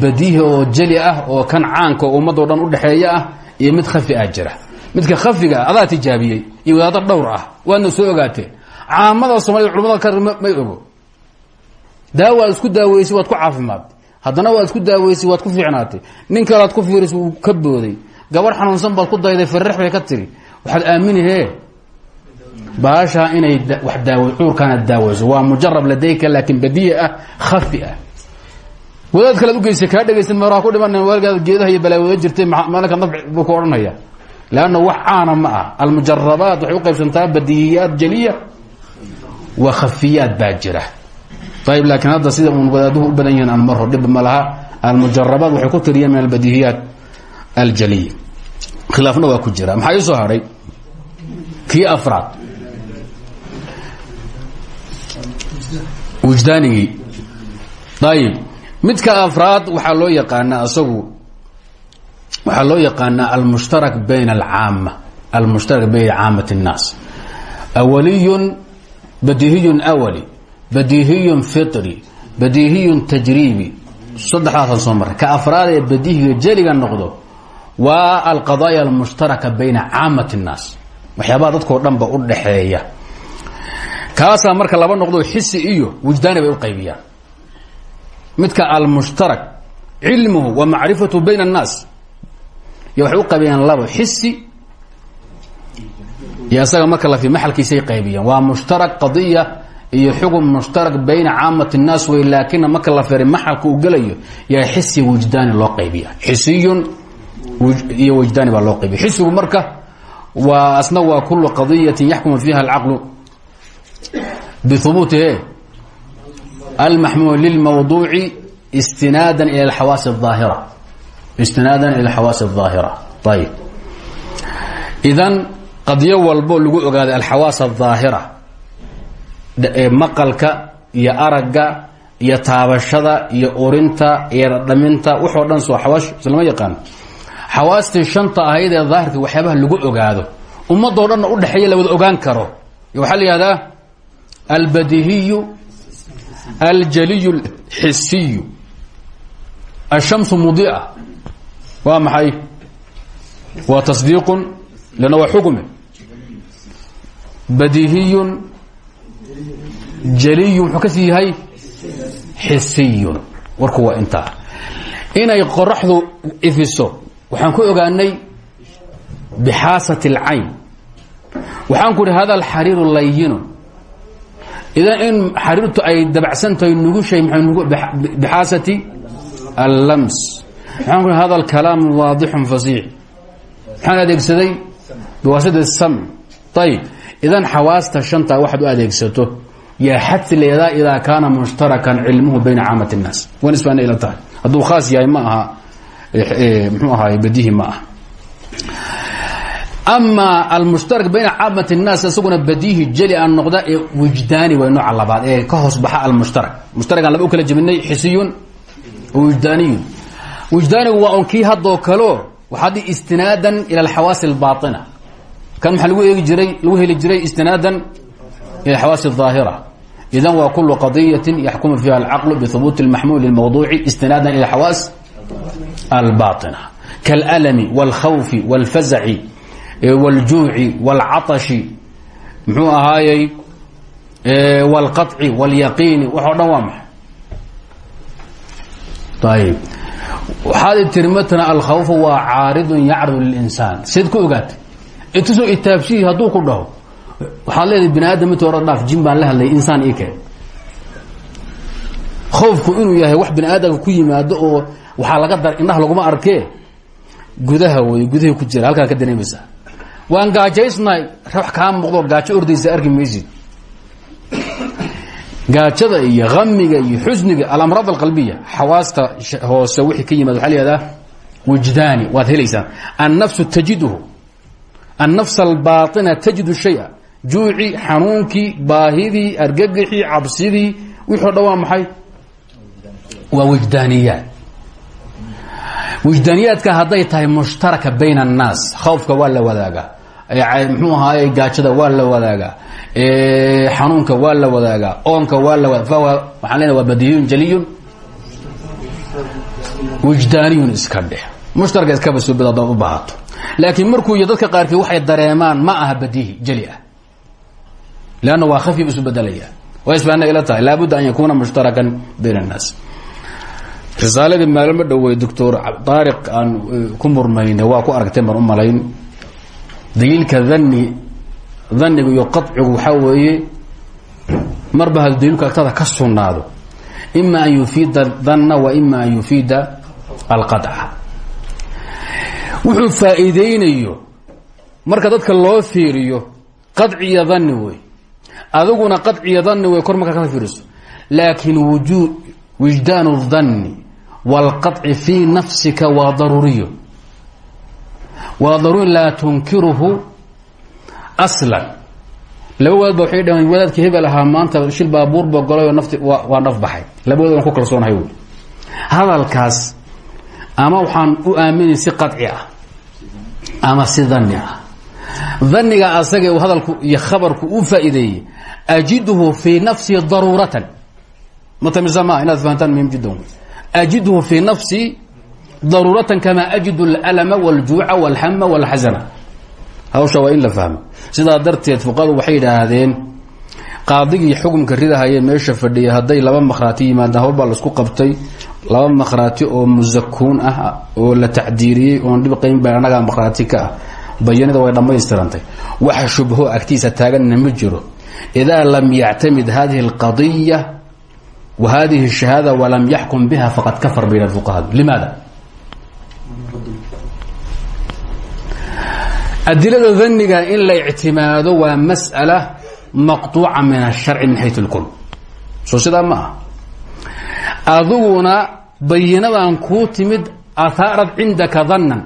badiihi oo jeli ah oo kan caanka oo ummadoo dhan udhexeeya ah iyo mid khafi ah jira. Midka khafiga ah adaa tijaabiyey iyo wadaado dhowr ah waadna soo ogaateen caamada soomaalida culamada ka may ogo. Daawaad isku daaweysay waad ku caafimaadtay haddana waad isku daaweysay waad ku fiicnaatay. Nin kalead ku fiirisay wuu ka booday. Gabarh xanuunsan baad ku dayday firrex bay ka tiri waxaad aaminihee baashaa inay wax daaw cuurkaana daaweyso waa mujarab ladayka laakiin badihi ah khafi ah. Wadaad kalead ugeysay kaa dhegaysta meeraha ku dhiman waalgaad geedaha iyo balaawada jirtay maalinka nafc buu ku odhanaya. Leanna wax caana ma ah almujarabaat waxay uqaybsantaa badihiyaat jaliya wa khafiyaat baa jira. Ayb laakiin hadda sida uun wadaaduhu u badan yihiin aan maro dhib ma laha. Almujarabaat waxay ku tiriyeen min albadihiyaat aljaliya. Khilaafna waa ku jira. Maxaa ii soo hadhay kii afraad wijdaanigii ayib midka afraad waxaa loo yaqaanaa asagu waxaa loo yaqaanaa almushtarak bayn alcaama almushtarak bayn caamat الnaas awaliyun badihiyun awali badihiyun fitri badihiyun tajriibi saddexdaasaan soo maray ka afraad ee badihiga jeliga noqdo waa alqadaaya almushtaraka bayna caamat الnaas waxyaabaha dadko dhanba u dhexeeya. Kaasaa marka laba noqdo xisi iyo wujdaani bay u qaybiyaan. Midka almushtarak cilmuhu wa macrifatu bayn annaas. Iyo waxay u qaybiyaan xisi. Iyo isaga marka lafi maxalkiisay qaybiyaan. Waa mushtarak qadiya iyo xukun mushtarak bayna caamati nnaas wey laakina marka la feeray maxalka uu gelayo yaa xisi wujdaani loo qaybiya xisiyun iyo wujdaani baa loo qaybiya xisigu marka waa asna waa kulu qadiyatin yaxkumu fiiha alcaqlu bihubuuti e almaxmuul lilmawduuci istinaadan ila alxawaasi الظaahira istinaadan ila alxawaasi الظaahira ayib idan qadyo walbo lagu ogaaday alxawaas الظaahira maqalka iyo aragga iyo taabashada iyo urinta iyo dhaminta waxoo dhan soo xawaash islama yaqaan xawaastii shanta ahayd ee daahirka waxyaabaha lagu ogaado ummadoo dhanna u dhexeeya la wada ogaan karo. Waxaa la yihahdaa albadihiyu aljaliyu اlxisiyu ashamsu mudia. Waa maxay? Waa tasdiiqun lanna waa xukme badihiyun jaliyu muxuu ka sii yahay xisiyun warku waa intaa. Inay qoraxdu ifiso waxaan ku ogaanay bixaasat اlcayn waxaan ku ihi hada alxariiru layinu idan in xariirtu ay dabacsan tahay nugushay bixaasati allams maxaan ku ihi hada alkalaamu waadixun fasiix maxaan adeegsaday biwaasita sam ayib idan xawaasta shanta waxaad u adeegsato yaa xadsi leedaa idaa kaana mushtarakan cilmuhu bayna caamat الnaas wan isbaana ila tahay hadduu khaas yahay ma aha mxuu ahaay badihi ma aha ama almushtarak bayna caamat الnaas isaguna badihi jeli aan noqda ee wijdaani way nooca labaad ee ka hoos baxa almushtarak mushtarakan laba u kala jebinay xisiyun wijdaaniyun wijdaanigu waa un kii haddoo kaleo waxaad istinaadan ila alxawaasi اlbaaطina kan maxaa lagu eegi jiray lagu heli jiray istinaadan ila xawaasi الظaahira idan waa kulu qadiyaة yaxkumu fiha alcaql bihubuuti اlmaxmuul اlmawduuci istinaadan ila xawaas albaaطina kاlalmi wاlkhawfi wاlfazaci wاljuuci wاlcaطashi muxuu ahaayey wاlqaطci wاlyaqiini wax o dhan waa maxay ayb waxaad tirmatna alkhawfu waa caaridun yacridu linsaan seed ku ogaatay itusoo itaabshihi hadduu ku dhaho waxaad leedahay bini aadam intii hore dhaaf jin baan la hadlayay insaan ii keen khowfku inuu yahay wax bini aadamka ku yimaado oo waxaa laga dar indhaha laguma arkee. Gudaha wey gudahay ku jira halkaa ka dareemaysaa waan gaajaysnahay wax kaa muuqdo gaajo ordaysa arki maysid. Gaajada iyo hamiga iyo xusniga alamraad alqalbiya xawaasta hoose wixii ka yimaad waxa la yihahdaa wujdaani waad helaysaa annafsu tajiduhu annafs albaaطina tajidu shaya juucii xanuunkii baahidii argagixii cabsidii wixii o maxay? Waa wujdaaniyaad wijdaaniyaadka hadday tahay mushtaraka bayn annaas khawfka waa la wadaagaa mxuu ahaaye gaajada waa la wadaagaa xanuunka waa la oonka waa la waxaan leena waa badiyun jaliyun. Wijdaaniyun iska dheh. Mushtaraka iskaba subid haddaad u baahato. Laakiin markuu iyo dadka qaarkii waxay dareemaan ma aha badiihi jali ah. Waa khafyi ba isu bedelayaa ways baa annaga ila tahay an yakuuna mushtarakan bayn annaas risaaladii maalmo dhowey doctor daariq aan ku murmayna waa ku aragtay baan u malayn. Daliilka dani danigu iyo qacigu waxaa weeye marba hadu daliilku agtada ka sugnaado ima an yufiida danna wa ima an yufiida alqadca. Wuxuu faa'iideynayo marka dadka loo fiiriyo qadci iyo dani wey. Adiguna qadci iyo dani wey kor markaa ka fiiriso. Laakiin wujuud wijdaanu الdani wاlqaطci fii nafsika waa daruuriyo waa daruuri laa tunkiruhu aslan laba wadaad ba waxay dhaheen wadaadkii hebel ahaa maanta shil baabuurba golay oo nafti waa naf baxay labadood aan ku kalsoonahay wy hadalkaas ama waxaan u aaminay si qaطci ah ama si dani ah daniga asaga uu hadalku iyo khabarku u faa'iideeyey ajidhu fii nafsii daruuratan mtamisa ma inaad fahantaan muhim jiddan ajidhu fii nafsii daruuratan kamaa ajidu اlأlma wاljuuca wاlhama wاlxasana hawsha waa in la fahmo sidaa darteed fuqadu waxay yidhaahdeen qaadigii xukumka ridahaye meesha fadhiya hadday laba makhraati yimaadaan hawlbaa laisku qabtay laba makhraati oo musakuun ah oo la tacdiiriyey oon dhib qayn ba annagaa makhraati ka ah bayanida way dhammaystirantay waxa shubho agtiisa taaganna ma jiro idaa lam yactamid hadihi اlqadiya wa hadihi الشhahaada walam yaxkum biha faqad kafar bayna fuqahadu limaada adilada daniga in la ictimaado waa masأala maqطuuca min الsharci min xayث اlkul soo sidaa ma ah adiguna bayinadan kuu timid ahaarad cindaka danan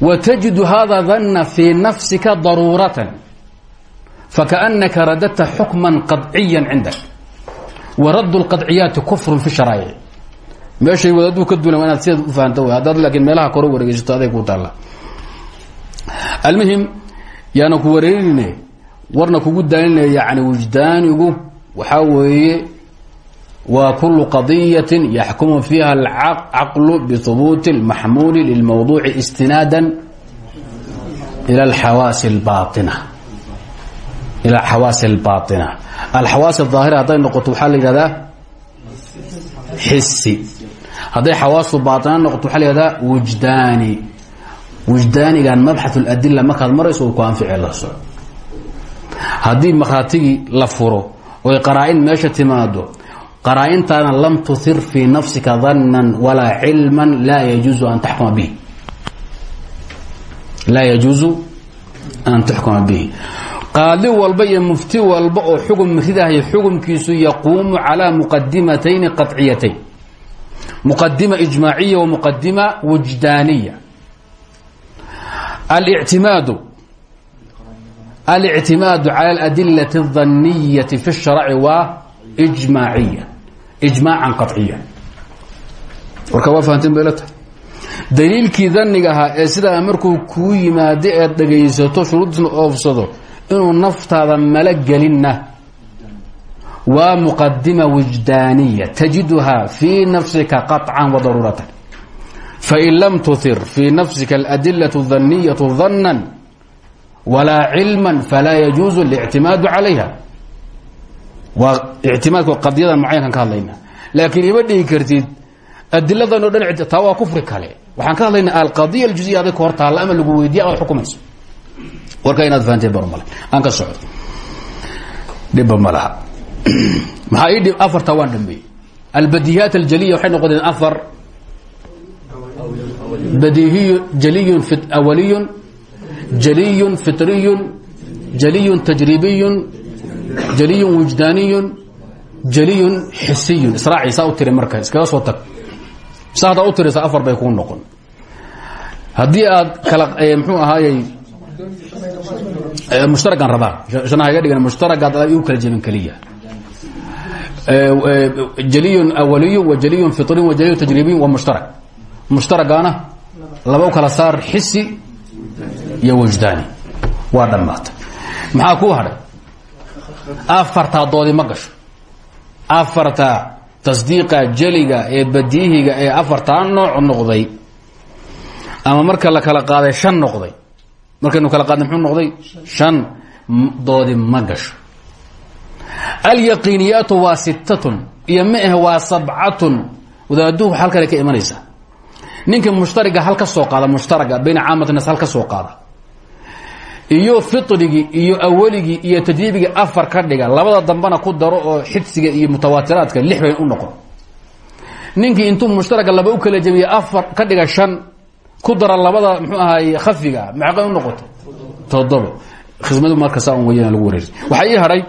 wa tajidu hada dana fii nafsika daruuratan fakaأnaka radadta xukma qaطciya cindak wa radd اlqadciyaati kufru fi sharaa'ic meeshay wadaaduu ka dulan inaad sideed u fahanto haddaad laakiin meelaha kore wareegeysato aday ku taalla almuhim yaana ku wareerinine warna kugu daalinaya yani wujdaanigu waxaa weeye waa kulu qadiyaة yaxkumu fiiha alcaqlu bihubuuti اlmaxmuuli lilmawduuci istinaada ila alxawaasi اlbaaina ila alxawaasi اlbaaطina alxawaasi الظaahira hadday noqoto waxaa la yihahdaa xisi hadday xawaasu baaطina noqoto waxaa la yihahdaa wujdaani wujdaanigan mabxaث اladila markaad marayso uu ku anfici la soco haddii makhraatigii la furo oy qaraa-in meesha timaado qaraa-intaana lam tuhir fii nafsika danan walaa cilma laa yajuuzu an taxkuma bihi laa yajuuzu an taxkuma bihi qaadi walba iyo mufti walba oo xukun mufrid ahy xukunkiisu yaquumu calaa muqadimatayni qaciyatayn muqadima ijmaaciya wa muqadima wujdaaniya alictimaadu alictimaadu cala aladilati اdaniyati fi sharci waa ijmaaciya ijmaacan qaciya warka waa fahanteen bay la tahay. Daliilkii danigahaa ee sidaa markuu kuu yimaado eed dhagaysato shuruudisna oofsado inuu naftaada malo gelinna waa muqadima wijdaaniya tajiduhaa fii nafsika qaطca وdaruurata fain lam tuhir fii nafsika اlأdilaة الظaniyaة ظana walaa cilma falaa yajuuzu اlictimaadu calayha waa ictimaadka qadiyadan mucayankan ka hadlayna laakiin ima dhigi kartid adiladan o dhan taa waa kufri kale waxaan ka hadlaynaa alqadiya aljuziya aday ka hor taalla ama lagu weydiya ad xukumayso warka inaad fahanteen bar male aan ka socdo. Dhibba ma laha. Maxaa ii dhib? Afartaa waan dhameeyey albadiihaat aljaliya waxay noqdeen afar. Badiihiy jaliyun awaliyun jaliyun fitriyun jaliyun tajribiyun jaliyun wujdaaniyun jaliyun xisiyun. Israaci saa u tiri marka iskaga soo tag. Sa haddaad u tirisa afar bay kuu noqon. Haddii aad kala mxuu ahaayey mushtaragan rabaa. Shanaha iga dhigan mushtaragaad igu kala jebin keliya jaliyun awaliyun wa jaliyun fitriyun wa jaliyun tajribiyun wa mushtarak. Mushtaragaana laba u kala saar xisi iyo wajdaani. Waa dhammaatay maxaa kuu hadhay? Afartaa doodi ma gasho. Afartaa tasdiiqa jeliga ee badiihiga ee afartaa nooc noqday ama marka la kala qaaday shan noqday markaynu kala qaadnay muxuu noqday? Shan doodi ma gasho. Alyaqiiniyaatu waa sittatun iyo ma ah waa sabcatun. Wadaaduhu hal kale ka imanaysa. Ninka mushtariga hal ka soo qaada mushtaraga bayna caamati nas soo qaada. Iyo fitrigii iyo awaligii iyo tajriibigii afar ka dhiga. Labada dambena ku daro oo xidsiga iyo mutawaatiraadka lix bay u noqon. Ninkii intuu mushtaraga laba u kala jebiye afar ka dhiga shan ku dara labada mxuu ahaay khafiga maxaqay u noqotay? Todobo khidmadu marka saa un weyana lagu wareersa waxaa ii hadhay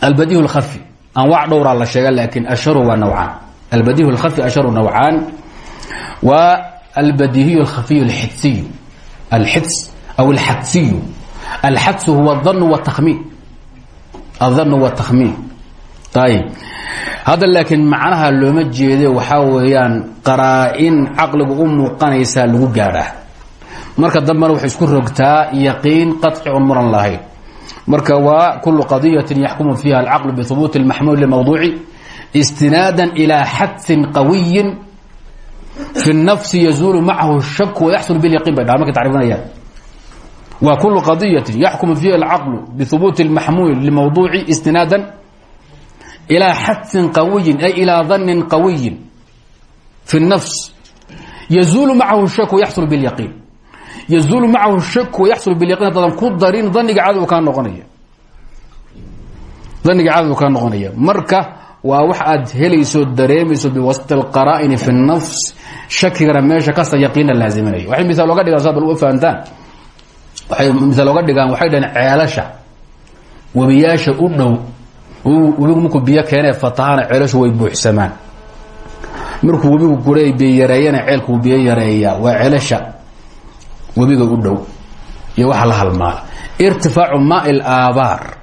albadihu lkhafi. Anwaac dhowraa la sheega laakiin asharu waa nawcaan. Albadihu lkhafi asharu nawcaan. Waa albadihiyu alkhafiyu alxidsiyu alxids aw alxadsiyu alxadsu huwa adan wاtakhmiin adan wاtakhmiin ayib hadda laakiin macnaha looma jeede waxaa weeyaan qaraa-in caqligu u muuqanaysaa lagu gaadhaa marka dambana waxay isku rogtaa yaqiin qaci un muran marka waa kullu qadiyatin yaxkumu fiiha alcaqlu bihubuuti lmaxmuuli limawduuci istinaadan ilaa xadfin qawiyin fi nafsi yazuulu macahu shaku wayaxsulu bilyaqiin bay dhaha markay tacrifinayaan waa kullu qadiyatin yaxkumu fiiha alcaqlu bihubuuti lmaxmuuli limawduuci istinaadan ilى xadsin qawiyin ay ilىa danin qawiyin fi الnafs yazuulu macahu shak wayaxsul biاlyaqiin yazuulu macahu shak wayaxsul biاlyaqiin haddaadan ku darin daniga cadow kaa noqonaya daniga cadow kaa noqonaya marka waa wax aad helayso dareemayso biwasط اlqaraa'ini fi الnafs shakigana meesha kasta yaqiina laaziminaya waxay miaal oga dhigaan saa bal u fahantaan waxay miaal oga dhigaan waxay dhaheen ceelasha webiyaasha u dhow webigu markuu biyo keenee fatahana ceelashu way buuxsamaan. Markuu webigu gura biyo yareeyana ceelkuu biyo yareeyaa. Waa ceelasha webiga u dhow iyo waxa la halmaala. Irtifaacu maai laabaar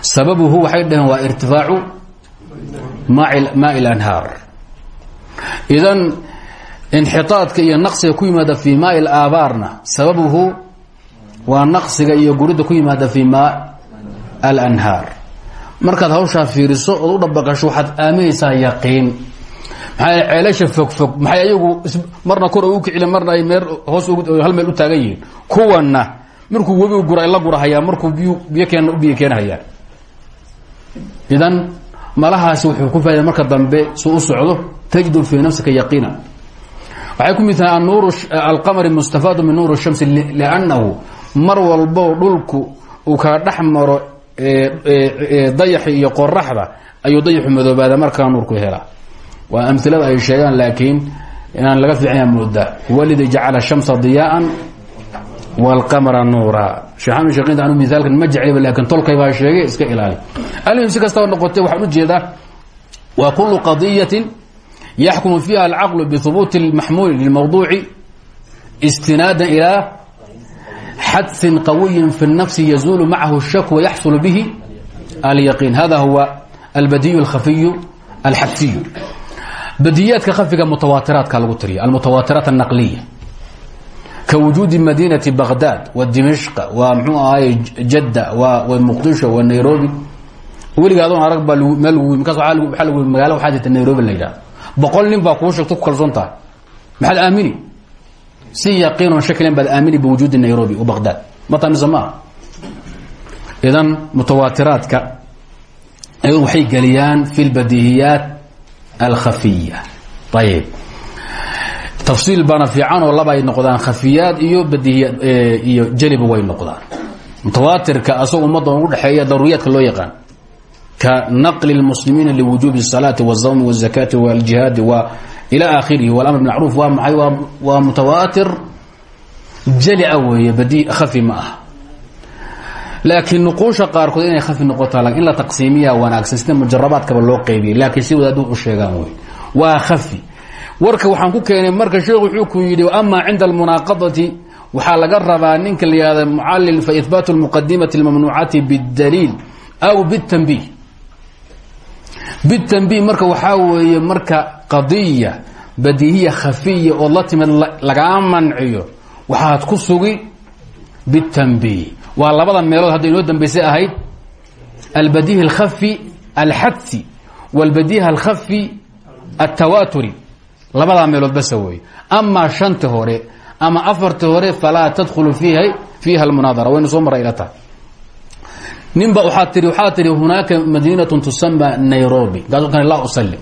sababuhu waxay dhaheen waa irtifaacu maai lanhaar idan inxitaadka iyo naqsiga ku yimaada fi maai laabaarna sababuhu waa naqsiga iyo gurida ku yimaada fi ma alanhaar markaad hawshaa fiiriso ood u dhabagasho waxaad aaminaysaa yaqiin. Maxaa ceelasha fogfog maxay ayagu marna kor u kicile marna ay meel hoos hal meel u taagan yihiin. Kuwana markuu webigu gura la gurahayaa markuu biy biyo keen biyo keenahayaan idan malahaasi wuxuu ku faaiday marka dambe su u socdo tajidu fii nafsika yaqiina. Waxay ku mid tahay anuur alqamari mustafaadu min nuur الshamsi liannahu mar walbo dhulku uu kaa dhex maro dayaxi iyo qoraxda ayuu dayaxu madoobaada markaa nuurku helaa waa amilada ay sheegaan laakiin inaan laga fiicanya moodaa. Walidi jacala shamsa diyaaan wاlqamara nuura. Sheekhan sheekinta anu miaalkan ma jeclayba laakiin tolkay baa sheegay iska ilaali. Almuhim si kastaba noqotay waxaan u jeedaa waa kulu qadiyatin yaxkumu fiiha alcaqlu bihubuuti اlmaxmuuli lilmawduuci istinaada ilaa xadin qawiyin fi الnafsi yazuulu macahu الshak wayaxsul bihi alyaqiin hada huwa albadiyu اlkhafiyu alxadsiyu badiyaadka khafiga mutawaatiraadka lagu tiriya almutawaatiraat الnaqliya ka wujuudi madinati baghdad wa dimashqa waa mxuu ahaay jadda wa muqdisho wa nairobi weliga adoon arag baa meel lgu markaas waa lagu magaala waxaa jirta nairobi la yidhaha boqol nin baa kuu sheegto ku kalsoon tahay maxaad aamini si yaqiinon shakilan baad aamini biwujuudi nairobi wa baghdad mata mise maaha idan mutawaatiraadka ayadu waxay geliyaan fi lbadihiyaat alkhafiya ayib tafsiil baana fiican oo laba ay noqdaan khafiyaad iyo badihiyaad iyo jeliba way noqdaan mutawaatirka asagoo ummadda ugu dhexeeya daruuriyaadka loo yaqaan ka naqli اlmuslimiina liwujuubi الsalaati wالzawmi wالzakaati wاljihaadi wa ilى akhirihi wاlamr bmacruuf waa maxay waa mutawaatir jali-a weeye badi khafi ma ah laakiin nuquusha qaarkood inay khafi noqota in la taqsiimiya wanaagsan sida mujarabaadkaba loo qaybiyay laakiin si wadaadu u sheegaan wey waa khafi warka waxaan ku keenay marka sheekhu wuxuu ku yidhi ama cinda almunaaqadati waxaa laga rabaa ninka la yihahda mucalil fa ihbaatu lmuqadimati اlmamnuucati bاdaliil aw bاtanbih bitanbiih marka waxaa weeye marka qadiya badiihiya khafiya oo la timid lagaa manciyo waxaad ku sugi bitanbiih waa labada meelood hadda inoo dambaysay ahayd albadiih alkhafi alxadfi wاlbadiih alkhafi altawaaturi labadaa meelood basa weeye amaa shanta hore ama afarta hore falaa tadkhulu fiiha fiiha almunaadara waynu soo maray ila tahay ninba waaa tii waxaa tihi hunaaka madiinatun tusama nairobi. Daaskan laa usali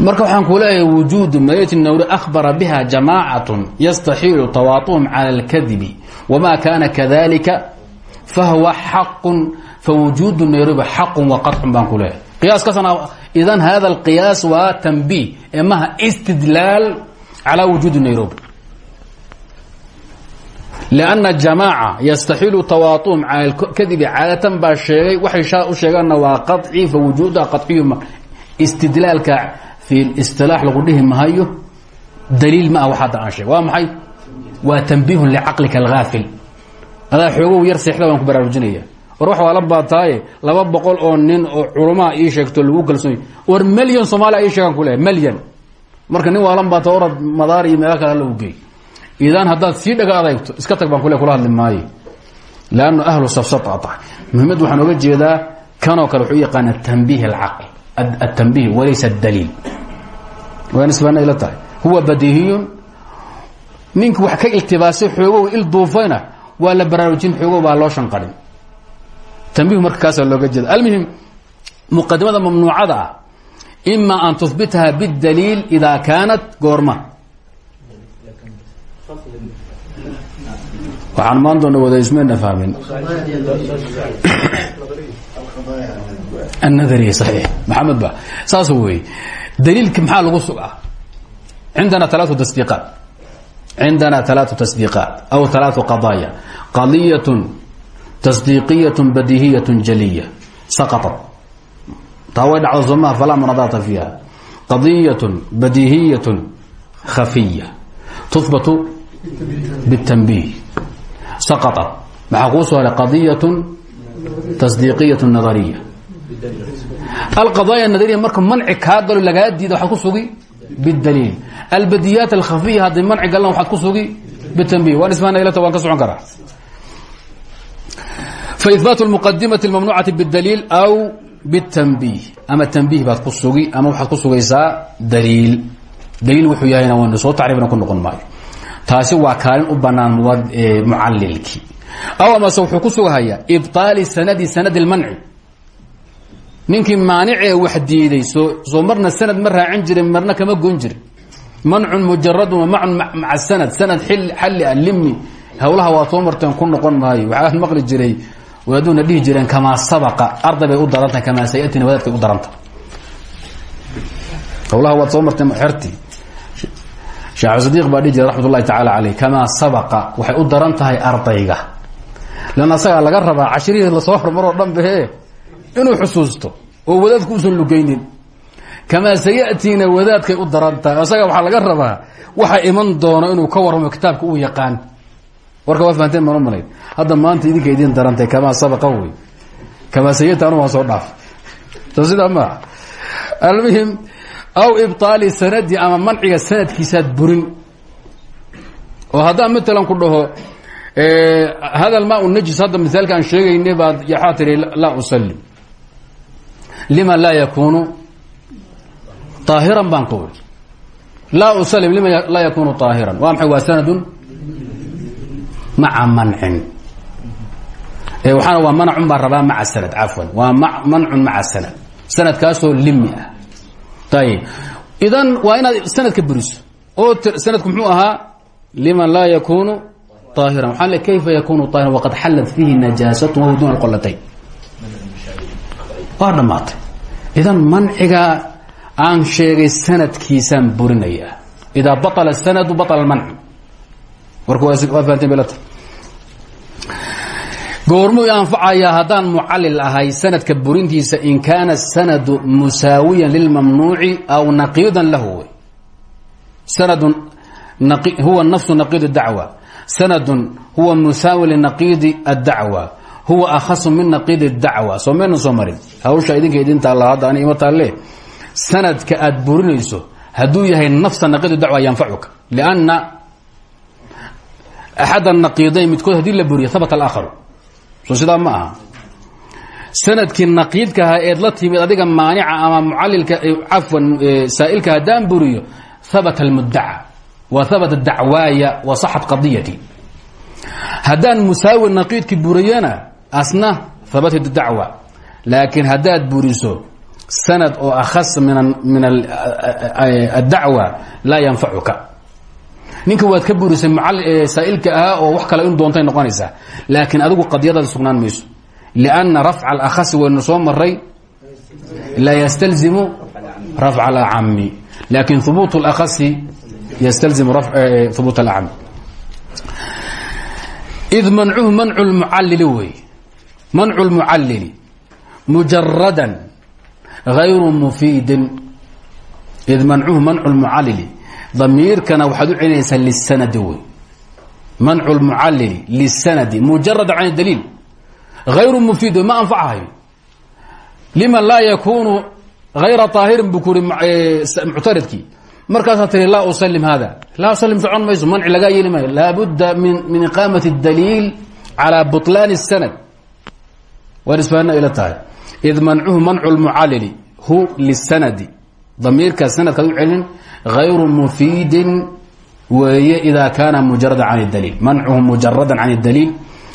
marka waxaan ku leeyahay wujuudu madiinati nairobi akhbara biha jamaacatun yastaxiilu tawaatuhum cala alkadibi wama kana kadalika fahuwa xaqun fawujuudu nairobi xaqun waqacun baan ku leeyahay. Qiyaaskasana idan hada alqiyaas waa tanbiih ee maha istidlaal calaa nairobi. لأnna jamaaca yastaxiilu tawaatuhum cala kadibi caadatan baa sheegay waxay shaa u sheegaanna waa qaطci fawujuuda qaطciyu istidlaalka fi اstilaax lagu dhihi mahayo daliil ma ah wax hadda aan sheeg waa maxay waa tanbiihun licaqlika alhaafil adaa xoogow yar seexda baan ku baraarujinaya war wax waa la baataaye laba boqol oo nin oo culamaa ii sheegto lagu kalsoony war melyan soomaaliya ii sheegaan ku leehay melyan marka nin waalan baata orad madaar iyo meelo kale alla u geey idan haddaad sii dhaga iska tag baan kula hadli maayo ahlu safsata tahay muhimadda waxaan oga jeedaa kanoo kale wuxuu u yaqaana tanbiih alcaql. Atanbiih walaysa adaliil waa nisbaana ila tahay. Huwa badihiyun ninki wax ka iltibaasay xoogow il duufayna waa la baraarujin xoogow baa loo shanqarin. Tanbiih marka looga jeeda almuhim muqadimada mamnuucada ah ima an tuhbitha bاdaliil ida kaanat goorma waxaan maan doona wadaismena fahmin. Annathariya saxiix. Maxamed ba saas wey daliilka maxaa lagu sugaa? Cindana alaatu tasdiiqaat. Cindana alaatu tasdiiqaat. Aw alaatu qadaaya qadiyatun tasdiiqiyatun badihiyatun jaliya. Saqatat. Taa way dhacdo somaa falaa munadaata fiiha. Qadiyatun badihiyatun khafiya. Tuhbatu bitanbiih saqaطat maxaa kuu soo haray qadiyatu tasdiiqiyatu nadariya alqadaaya nadariya marka manci kaa galo lagaa diida waxaad ku sugi bidaliil albadiyaat alkhafiya hadday manci galaan waxaad ku sugi bitanbiih waa dhismaana ilata waan ka socon karaa faihbaat lmuqadimati almamnuucati bidaliil aw bitanbiih ama tanbiih baad ku sugi ama waxaad ku sugaysaa daliil daliil wuxuu yahayna waynu soo tacriifna ku noqon maayo taasi waa kaalin u banaan mucalilkii aw amase wuxuu ku sugahayaa ibطaali sanadi sanadi اlmanci ninkii maanicee wax diiday soo marna sanad ma raacin jirin marna kama gon jirin. Mancun mujaradun wamacun maca sanad. Sanad xalli a limi hawlaha waa soo marteen ku noqon maayo. Waxaa maqli jiray wadaaduna dhihi jireen kamaa sabaqa. Arday bay u darantahay kamaa sayatina wadaadkay u daranta. Hawlaha waad soo marteen xerti sheekh sadiiq baa dhihi jiray raxmat ullahi tacaala caleyh kamaa sabaqa? Waxay u daran tahay ardayga. Lan asagaa laga rabaa cashrihii la soo hormaroo dhan bahe inuu xusuusto oo wadaadku usan lugaynin. Kamaa sayatiina wadaadkay u daran tahay? Asaga waxaa laga rabaa waxa iman doono inuu ka warramo kitaabka uu yaqaan. Warka waa fahanteen hadda maanta idinka idiin darantahay kamaa sabaqa? Wey. Kamaa sayati anu waan soo dhaaf. Soo sidaa aw ibطaali sanadi ama manciga sanadkiisaad burin oo haddaan matalan ku dhaho hada ma najis hadda misaalka aan sheegaynay baad yaxaa tihi laa usalim lima laa yakunu طaahiran baan ku iri laa usalim lima laa yakunu طaahiran waa maxay waa sanadun maca mancin waxaana waa mancun baan rabaa maca sanad cafwan waa mancun maca sanad sanadkaasoo limi ah ayb idan waa inaad sanadka buriso oo sanadku muxuu ahaa liman laa yakunu aahiran waaa kayfa yakunu aahiran waqad xallat fiihi najaasatu wahu duna qolatayn waa dhammaatay idan manciga aan sheegay sanadkiisaan burinaya idaa baطla sanadu baطla mancu warka waa fahateen bta goormuu anfacayaa haddaan mucalil ahay sanadka burintiisa in kaana sanadu musaawiyan lilmamnuuci aw naqiidan lahu. Huwa nafsu naqiid dacwa. Sanadun huwa musaawi linaqiidi addacwa. Huwa akhasu min naqiidi dacwa. Soo maynan soo marin. Hawsha idinka idin taalla hadda ani ima taalle sanadka aad burinayso hadduu yahay nafsa naqiid dacwa yanfacuka. Lianna axad naqiidayn midkood haddii la buriyo habata alaakharu soo sidaa ma aha. Sanadkii naqiidkaha eed la timid adiga maanica ama mucalilka cafwan saa'ilka haddaan buriyo habata almudaca wa habata dacwaaya wa saxat qadiyati. Haddaan musaawi naqiidki buriyana asna habatat dacwa. Laakiin haddaad buriso sanad oo akhas min addacwa laa yanfacuka ninka waad ka burisay saa'ilka ahaa oo wax kale in doontay noqonaysaa. Laakiin adigu qadiyadaada sugnaan mayso. Lianna rafca alakhasi waynu soo maray laa yastalzimu rafca alacami laakin hubuut اlakhasi ystalzimu hubuut alacami id mancuhu mancu lmucallili wey. Mancu lmucallili mujaradan غayru mufiidin. Id mancuhu mancu lmucallili damiirkana waxaad u celinaysaa lisanadi wey mancu lmucallili lisanadi mujarada can daliil غayru mufiid ma anfacahayo liman laa yakunu غayra طaahirin buu ku uri muctaridkii markaasaa tiri laa usalim hada laa usalim socon mayso manci lagaa yeeli maayo laabudda min min iqaamati اdaliil calى buطlaan الsanad waan isfahanna ila tahay id mancuhu mancu lmucallili hu lisanadi damiirka sanadkaad u celin غayru mufiidin weeye ida kaana mujarada can اdaliil mancuhu mujarada can اdaliil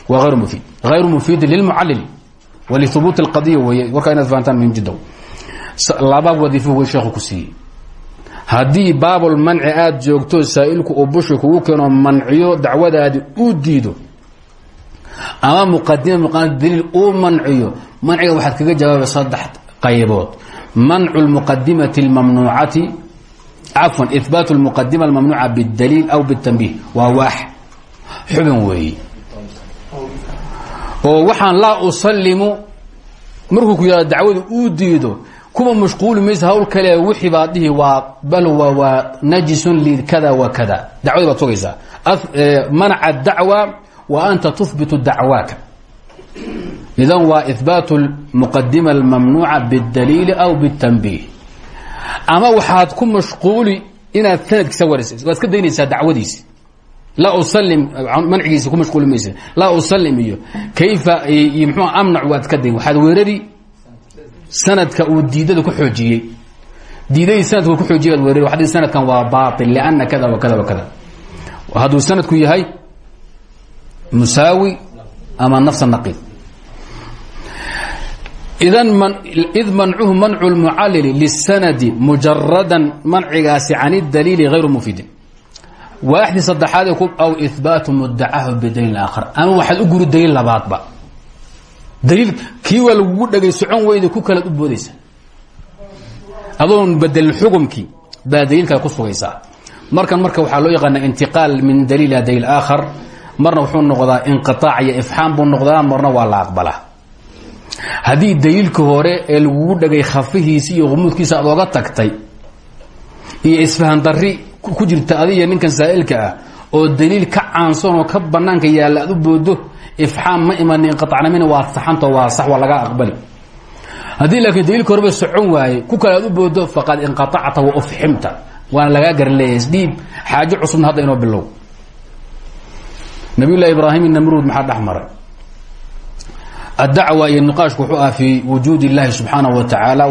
wa غayru mufiid غayru mufiidin lilmucallil walihubuuti اlqadiya weeye warkaa inaad fahantaan muhim jidda laba wadiifo way sheekhu ku siiyey haddii baabulmanci aada joogto saa'ilku uu bushi kugu keeno manciyo dacwadaadi uu diido ama muqadima muqaanad daliil uu manciyo manciga waxaad kaga jawaabay saddex qaybood mancu muqadimati mamnuucati cafwan ihbaat lmuqadima almamnuuca bidaliil aw bitanbiih waa waax. Xubin weeye oo waxaan laa usalimu markuu ku yihado dacwada uu diido kuwa mashquuli maysa hawl kale wixii baad dhihi waa balwa waa najisun likada wa kada. Dacwada baad sugaysaa manaca dacwa wa anta tuhbitu dacwaaka idan waa ihbaat muqadima almamnuuca bاdaliili aw bاtanbih ama waxaad ku mashquuli inaad sanadkiisa warisay waad iska daynaysaa dacwadiisi laa usalim mancigiisa ku mashquuli maysa laa usalim iyo kayfa iyo mxuu amnac waad iska dayn waxaad weerari sanadka uu diidada ku xoojiyey diidadii sanadka ku xoojiye ad weerari waxad sanadkan waa baail lianna kada wa kada wa kada hadduu sanadku yahay musaawi ama nafsa naqiid id mancuhu mancu lmucallili lisanadi mujaradan mancigaasi can اdaliili غayru mufiidin. Waaxdii saddexaad aw ihbaatu mudacahu bidaliil aakhar. Ama waxaad u guri daliil labaadba. Daliil kii waa lagugu dhegay socon weyda ku kalaad u boodaysa. Adoon bedelin xukumkii baa daliilkaa ku sugaysaa markan marka waxaa loo yaqaana intiqaal min daliil ila daliil aakhar. Marna wuxuu noqdaa inqiaac iyo ifxaam buu noqdaa marna waa la aqbalaa haddii daliilka hore ee lagugu dhegay khafihiisi iyo humuudkiisa aad ooga tagtay iyo isfahan dari ku jirta adiyo ninkan saa'ilka ah oo daliil ka caansan oo ka banaanka yaalla aad boodo ifxaam ma imanin inqaacnamina waa saxanto waa sax waa laga aqbali. Haddii laakiin daliilka horeba socon waaye ku kale aad u boodo faqad inqaacta wa ufximta. Waana lagaa garan leeyahay isdhiib xaajo cusubna hadda inoo bilow. Nabiy llahi ibraahim namruud maxaa dhex maray addacwa iyo niqaashku wuxuu ah fii wujuud illahi subxaanahu wa tacaala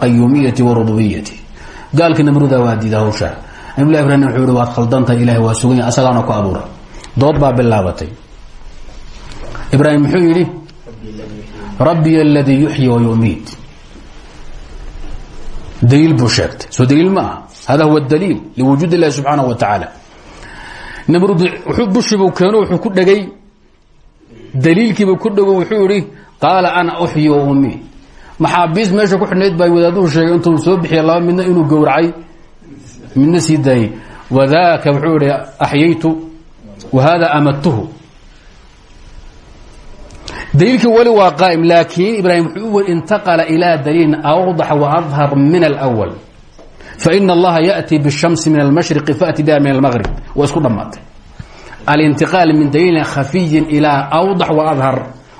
qayuumiyati wa rububiyati gaalka namruuda waa diida hawshaa nabi llahi ibrahim wuxuu yihi waad khaldantahay ilahay waa sugan yahay asagaana ku abuuray dood baa bilaabatay ibraahim muxuu yidhi rabbiy aladii yuxyi wa yumiit daliil buu sheegtay soo daliil ma aha hada huwa daliil liwujuud illahi subxaanahu wa tacaala namruud bushibuu keeno wuxuu ku dhegay daliilkiibuu ku dhego wuxuu yihi qaala ana uxyi wa umiit maxaabiis meesha ku xidhnayd baa wadaaduhu sheegay intuu soo bixiya laba midna inuu gowracay midna sii daayey wadaaka wuxuu ihi axyaytu wa hada amadtuhu daliilkii weli waa qaa'im laakiin ibraahim wuxuu intaqala ilaa daliilin awdax waadhar min alأwal faina allaha yaأti bالshamsi min almashriqi faأti biha min almgrib waa isku dhammaatay alintiqaal min daliilin khafiyin ilaa awdax wa adhar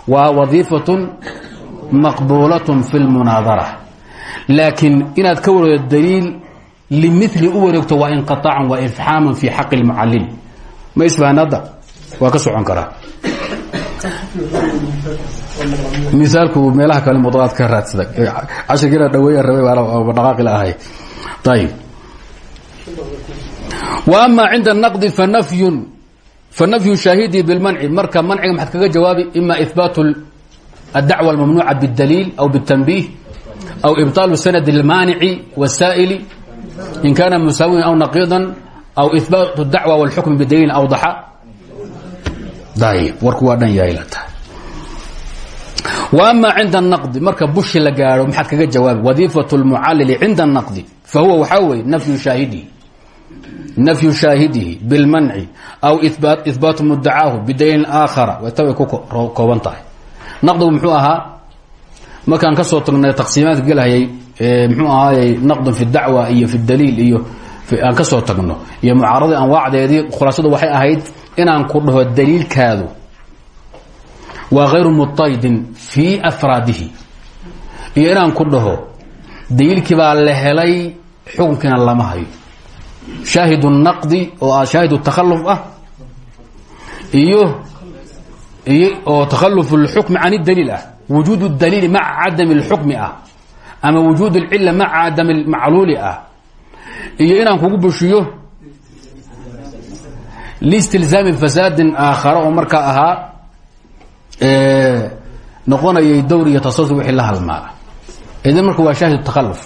waa wadiifatun maqbuulatun fi lmunaadara laakiin inaad ka wareegto daliil limili u wareegto waa inqitaacan waa ifxaaman fii xaqi lmucalil ma isfahanadda waa ka socon karaa miaalku meelaha kale mawduucaad ka raadsada cashirkiina dhaweeya rabay dhaqaaqila ahay ayib wa ama cinda anaqdi fa nafyun fanafyu shaahidi bilmanci marka manciga maxaad kaga jawaabi ima ihbaat الdacوة الmamnuuca bالdaliil aw bالtanbih aw ibطaalu sanad الmaanici والsaa'ili in kana musaawiyan aw naqiidan aw ihbaat الdacوة wاlxukm bidaliilin awdaxa ayib warku waa dhan yahay la tahay wa ama cinda الnaqdi marka bushi la gaadho maxaad kaga jawaabi wadiifaة الmucalili cinda الnaqdi fahuwa waxaa weeye nafyu shaahidihi nafyu shaahidihi biاlmanci aw ihbaatu mudacaahu bidaliilin aakhara. Way ku kooban tahay. Naqdigu muxuu ahaa markaan ka soo tagnay taqsiimaadka gelahayay mxuu ahaayey naqdun fi dacwa iyo fi daliil iyo aan ka soo tagno iyo mucaaradii anwaacdeedii khulaasadu waxay ahayd inaan ku dhaho daliilkaadu waa hayru mutaridin fii afraadihi. Iyo inaan ku dhaho daliilkii baa la helay xukunkiina lama hayo shaahid naqdi oo ah shaahid takaluf ah iyo iyo oo takaluf اlxukmi can اdaliil ah wujuud اdaliili maca cadami اlxukmi ah ama wujuud اlcila maca cadami اlmacluuli ah iyo inaan kugu bushiyo listilzaami fasaadin aakhara oo markaa ahaa noqonayay dowr iyo tasasus wixii la halmaa idan marka waa shaahid takaluf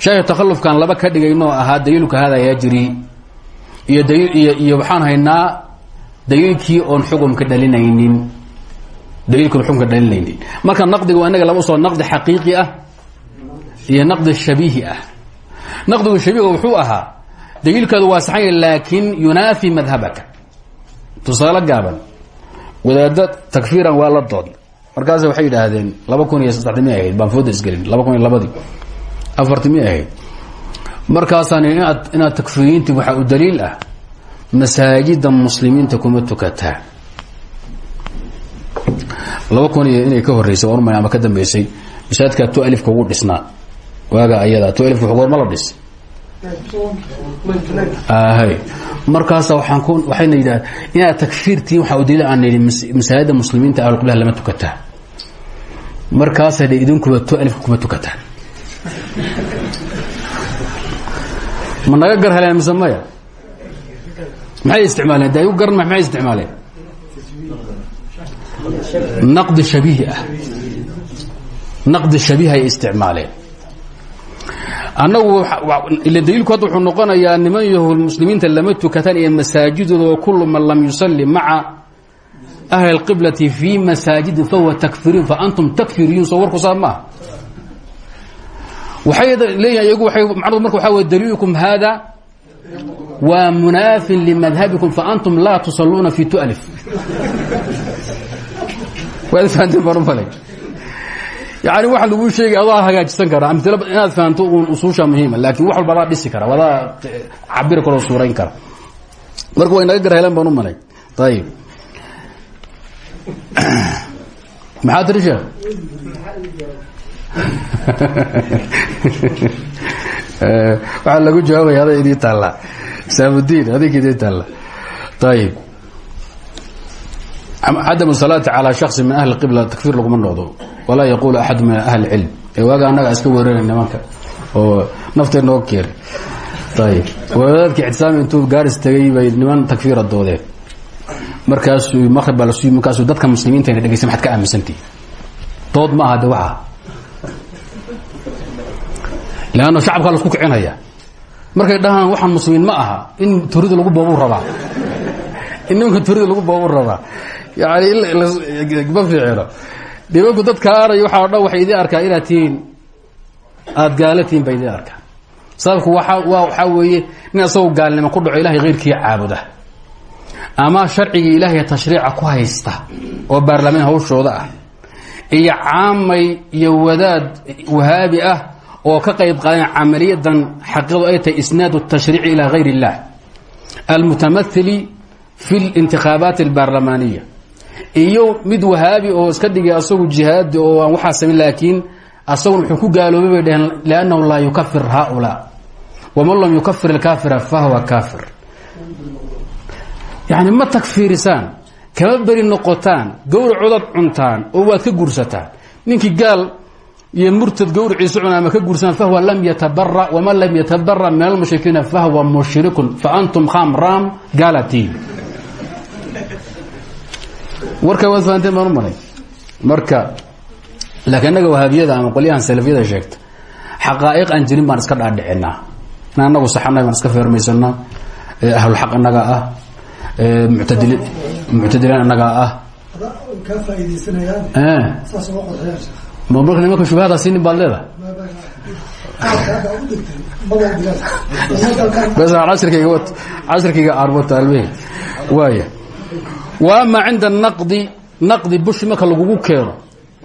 shaahid takalufkan laba ka dhigaynoo ahaa daliilka hada iyo daliil iyo iyo waxaan haynaa daliilkii oon xukumka dhalinaynin. Daliilkii xukumka dhalinaynin. Marka naqdiga waa inaga laba soo naqdi xaqiiqi ah iyo naqdi shabiihi ah. Naqdigu shabiiga wuxuu ahaa daliilkaadu waa saxan yahy laakin yunaafi madhabaka. Tusaale gaaban wadaadda takfiiran waa la dood. Markaas waxay yidhaahdeen laba kun baan fooda isgelin laba kun iyo labadii afarti mi ahayd markaasaan inaad takfiiriinti waxaa u daliil ah. Masaajida muslimiinta kuma tukataa laba kun iyo inay ka horeysay umay ama ka dambeysay masaajidkaa tu alifka ugu dhisnaa waaga ayada tu alifka goorma la dhis. Hay markaasa waaan waxayna yidhahda inaad takfiirtiin waxaa u daliil aan nidhi masaajida muslimiinta ahlulqiblaha lama tukataa markaasa idinkuba tu alifka kuma tukataa ma naga gar heleen mise maya? Maxay isticmaaleen? De garan maxay isticmaaleen? Naqdi shabiihi ah. Naqdi shabiih ay isticmaaleen. Ila daliilku hadda wuxuu noqonayaa niman yahu muslimiinta lama tukataan iyo masaajidooda kullu man lam yusalli maca ahli اlqiblati fii masaajidin fahuwa takfiriin fa antum takfiriyuun. Soo warku saa maaha waxay leeyihiin iyagu macnudu marka waxaa wey daliilkum hada waa munaafin limadhabikum faantum laa tusaluuna fi tualif. Waad fahanteen baan u malay yani waxa laguu sheegay adaa hagaajisan kara amilo inaad fahanto uun usuusha muhiima laakiin wax walba adaa dhisi kara wadaa cabiri karoo suurayn kara. Marka way naga garheleen baan u malay. Ayib maxaa tiri sheekh waxaa lagu jawaabaya ada idii taallaa saamudiin adinka idii taalla. Ayib cadam salaati calaa shaksi min ahli qibla takfir laguma noqdo. Walaa yaquulu axad min ahli cilm. Ee waaga annaga iska weerara nimanka. Oo naftee noo keena ayib wadaadkii ictisaami intuu gaaris tegay bay niman takfiira doodeen. Markaasuu maqrib baa lasu markaasuu dadka muslimiinta ina dhegeysa maxad ka aaminsantihi dood ma aha de waxa leanna shacabkaa lasku kicinaya. Markay dhahaan waxaan muslimiin ma aha. In turida lagu boobu rabaa. In turida lagu boobu rabaa. Yani nimanku dadka aarayo waxaa o dhan waxay idin arkaa inaad tihiin aada gaala tihiin idin arkaa sababku waa waxaa weeye nin asagoo gaalnimo ku dhaco ilahay keyrkii caabuda. Ama sharcigii ilaahay tashriica ku haysta oo baarlamaan hawshooda ah. Iyo caamay iyo wadaad wahaabi ah oo ka qayb qaadan camaliyadan xaqiiqadu ay tahay isnaad الtashriici ilى غayr الlah almutamathili fi اlintikhaabaat اlbaarlamaaniya iyo mid wahaabi oo iska dhigay asagu jihaadi oo aan waxaa samayn laakiin asaguna wuxuu ku gaaloobay bay dhaheen liannahu laa yukafir haؤulaa waman lam yukafir اlkaafira fahuwa kaafir yani ma takfiirisaan kama beri noqotaan gowracoodad cuntaan oo waad ka guursataan ninkii gaal iyo murtad gowriciisa cuna ama ka guursan fahwa lam yatabara waman lam yatabara min almushrikiina fahwa mushrikun faantum khamram gaalatiin warka waad fahanteen baan u malay marka laakiin innaga wahaabiyada ama qolyahan salafiyada sheegta xaqaa'iq aan jirin baan iska dhaadhicinaa. In annagu saxanay baan iska feermaysanaa ahlulxaq innaga ah mutadili muctadilaan innagaa ah marka nimanka shubahada sinin baad leedahay. Cashirkayga arbotaalme waaya wa ama cinda naqdi naqdi bushi marka lagugu keeno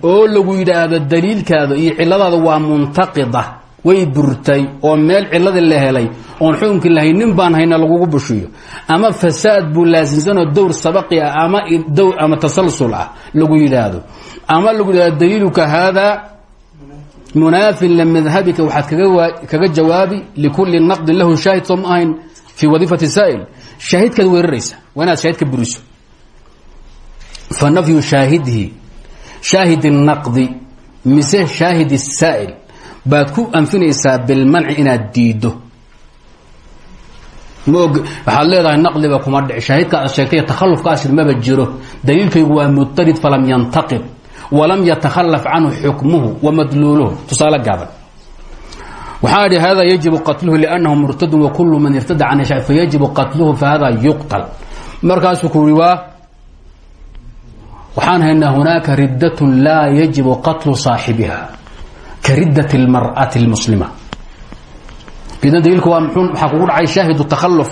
oo lagu yidhaahdo daliilkaada iyo ciladaada waa muntaqida way burtay oo meel ciladi la helay oon xukunkii lahayn nin baan hayna lagugu bushiyo ama fasaad buu laasimsanoo dowr sabaqi ah ama dowr ama tasalsul ah lagu yidhaahdo ama lagu yidhahdo daliiluka haadaa munaafin limadhabika waxaad kaga jawaabi likulli naqdin lahu shaahid soo ma ahayn fii wadiifati saa'il shaahidkaad weeraraysa waa inaad shaahid ka buriso fa nafyu shaahidihi shaahid الnaqdi mise shaahid الsaa'il baad ku anfinaysaa bilmanci inaad diiddo. Maog waxaad leedahay naqliba kuma dhici shaahidka aad sheegtay takhallufka ashir maba jiro. Daliilkaygu waa mutarid falam yantaqid walam yatakhalaf canhu xukmuhu wamadluuluhu tusaale gaaban. Waxaa idhi hada yajibu qatluhu liannahu murtadun wakulu man irtada can sha fayajibu qatluhu fahada yuqtal. Markaasuu ku yihi waxaan haynaa hunaaka riddatun laa yajibu qatlu saaxibiha ka riddat اlmar'ati اlmuslima idan daliilku waa mxuu waxaa kugu dhacay shaahid takhalluf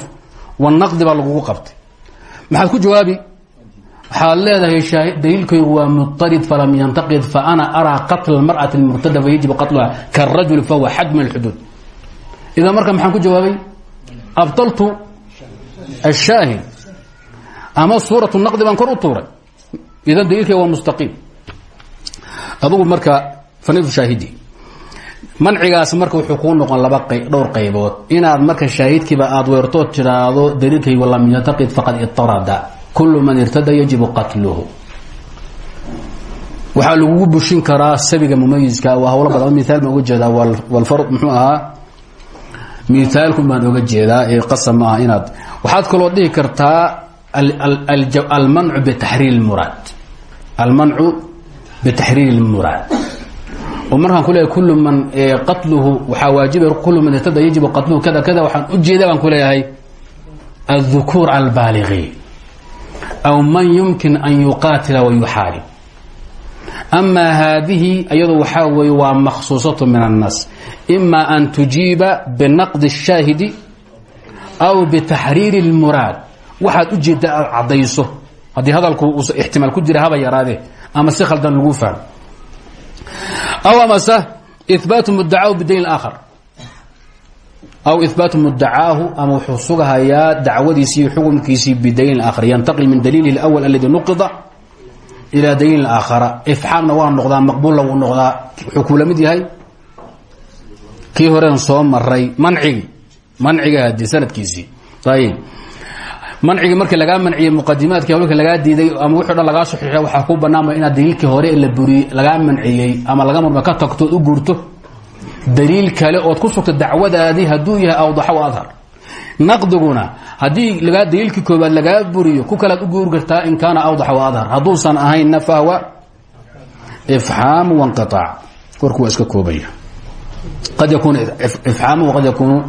wanaqdi baa lagugu qabtay maxaad ku jawaabi waxaad leedahay daliilkaygu waa muطarid falam yantaqid faana araa qatla اmarأaةi اlmurtada fayajibu qatluha kaالrajul fahuwa xad min اlxuduud idan marka maxaan ku jawaabay abطaltu الshaahid ama suuraة الnaqdi baan kor u tuuray idan daliilkayga waa mustaqiim adugu marka fanif shaahidi mancigaas marka wuxuu kuu noqon laba dhowr qaybood. Inaad marka shaahidkiiba aada weertood tiraahdo daliilkaygu lam yantaqid faqad iطarada kulu man irtada yajibu qatluhu. Waxaa lagugu bushin karaa sabiga mumayiska waa hawlo badan. Miaal baan oga jeedaa walfar muxuu ahaa? Miaalkun baan oga jeedaa ee ah inaad. Waxaad kaloo dhihi kartaa almancu bitaxriir muraad. Almancu bitaxriir اlmuraad oo markaan ku leeyahay kullu man qatluhu waxaa waajiba kullu man irtada yajibu qatluhu kada kada waxaan ujeeda baan ku leeyahay الذkuur albaaligiin aw man yumkin an yuqaatila wayuxaarib ama haadihi iyadu waxaa weeye waa makhsuusaة min الnaas ima an tujiiba binaqdi الshaahidi aw bitaxriiri اlmuraad waxaad ujeedda aad caddayso haddii hadalku ixtimaal ku jira haba yaraadee ama si khaldan lagu fahmo aw amase ihbaatu mudacaahu bidayn aakhar aw ihbaatu mudacaahu ama wuxuu sugahayaa dacwadiisii xukumkiisii bidayn aakhar yantaqil min daliilihi اlأwl aladi nuqida ilaa daliilin aakhara ifxaamna waa noqdaa maqbuulna wuu noqdaa. Wuxuu kula mid yahay? Kii horeen soo maray mancigi. Manciga hadi sanadkiisii. Ayib mancigii markii lagaa manciyey muqadimaadkii hawlka lagaa diiday ama wuxuu dhan lagaa saxiixa waxaa ku banaanba inaad hore la buriyey lagaa manciyey ama laga marma ka tagto u guurto. Daliil kale ood ku sugto dacwadaadii hadduu yahay awdaxo wa adhar. Naqdiguna haddii lagaa daliilkii koobaad lagaa buriyo ku kalaad u guuri kartaa in kaana awdaxa wa adhar. Hadduusan ahaynna fahwa ifxaamu wanqiaac warku waa iska koobaya. Qad yakuunu ifxaamu waqad yakuunu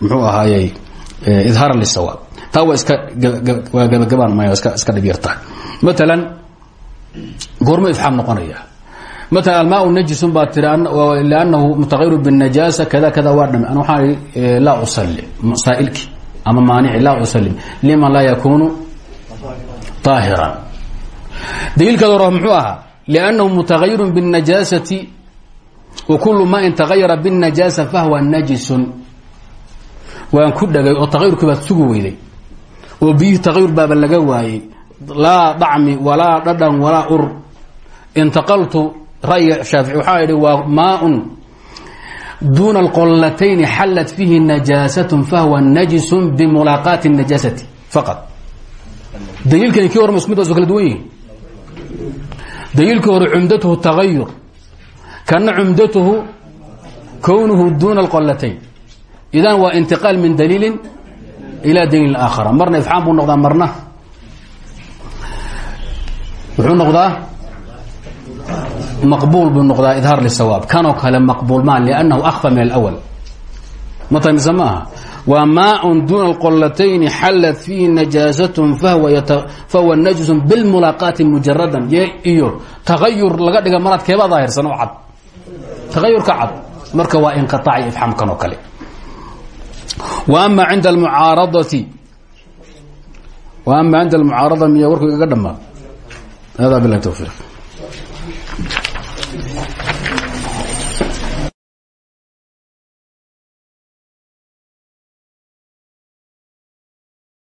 muxuu ahaayey idhaaran lisawaab taa waa iska waa gabagabaan maya iska iska dhib yartahay maalan goorma ifxaam noqonaya maala almaa najisun baa tiri liannahu mutaqayiru bاnajaasa kada kada waa dhame an waxaa i laa usali saailki ama maanici laa usalim liman laa yakunu طaahiran daliilkaad hore muxuu ahaa liannahu mutagayiru bاnajaasati wa kulu ma in tagayara bالnajaasa fahwa najisun waan ku dhagay oo tagayurkii baad sugi weyday. Oo biyihii tagayur baaba laga waayey. Laa dacmi walaa dhadhan walaa ur. Intaqaltu ra'yiga shaafici waxaa idhi waa maaun duuna alqollatayni xallat fiihi najaasatun fahwa najisun bimulaaqaati najaasati faqad daliilkani kii hore masku midaaso kala duwan yihiin daliilkii hore cumdatuhu tagayur kana cumdatuhu kownuhu duuna idan waa intiqaal min daliilin ilaa daliilin aakhara marna ifxaam buu noqdaa marna. Wuxuu noqdaa maqbuul buu noqdaa idhaar lisawaab kanoo kale maqbuul maa liannahu akfa min alawal ma tahay mise ma aha waa maaun duuna alqollatayni xallat fiihi najaasatun fahuwa najisun bilmulaaqaati mujaradan iyo tagayur laga dhiga maraad keebaa daahirsan oo cad. Tagayur ka cad. Marka waa inqiaac iyo ifxaam kanoo kale ama cinda almucaaradati wa ama cinda almucaarada miya warku igaga dhamaa hada bilahi towfiiq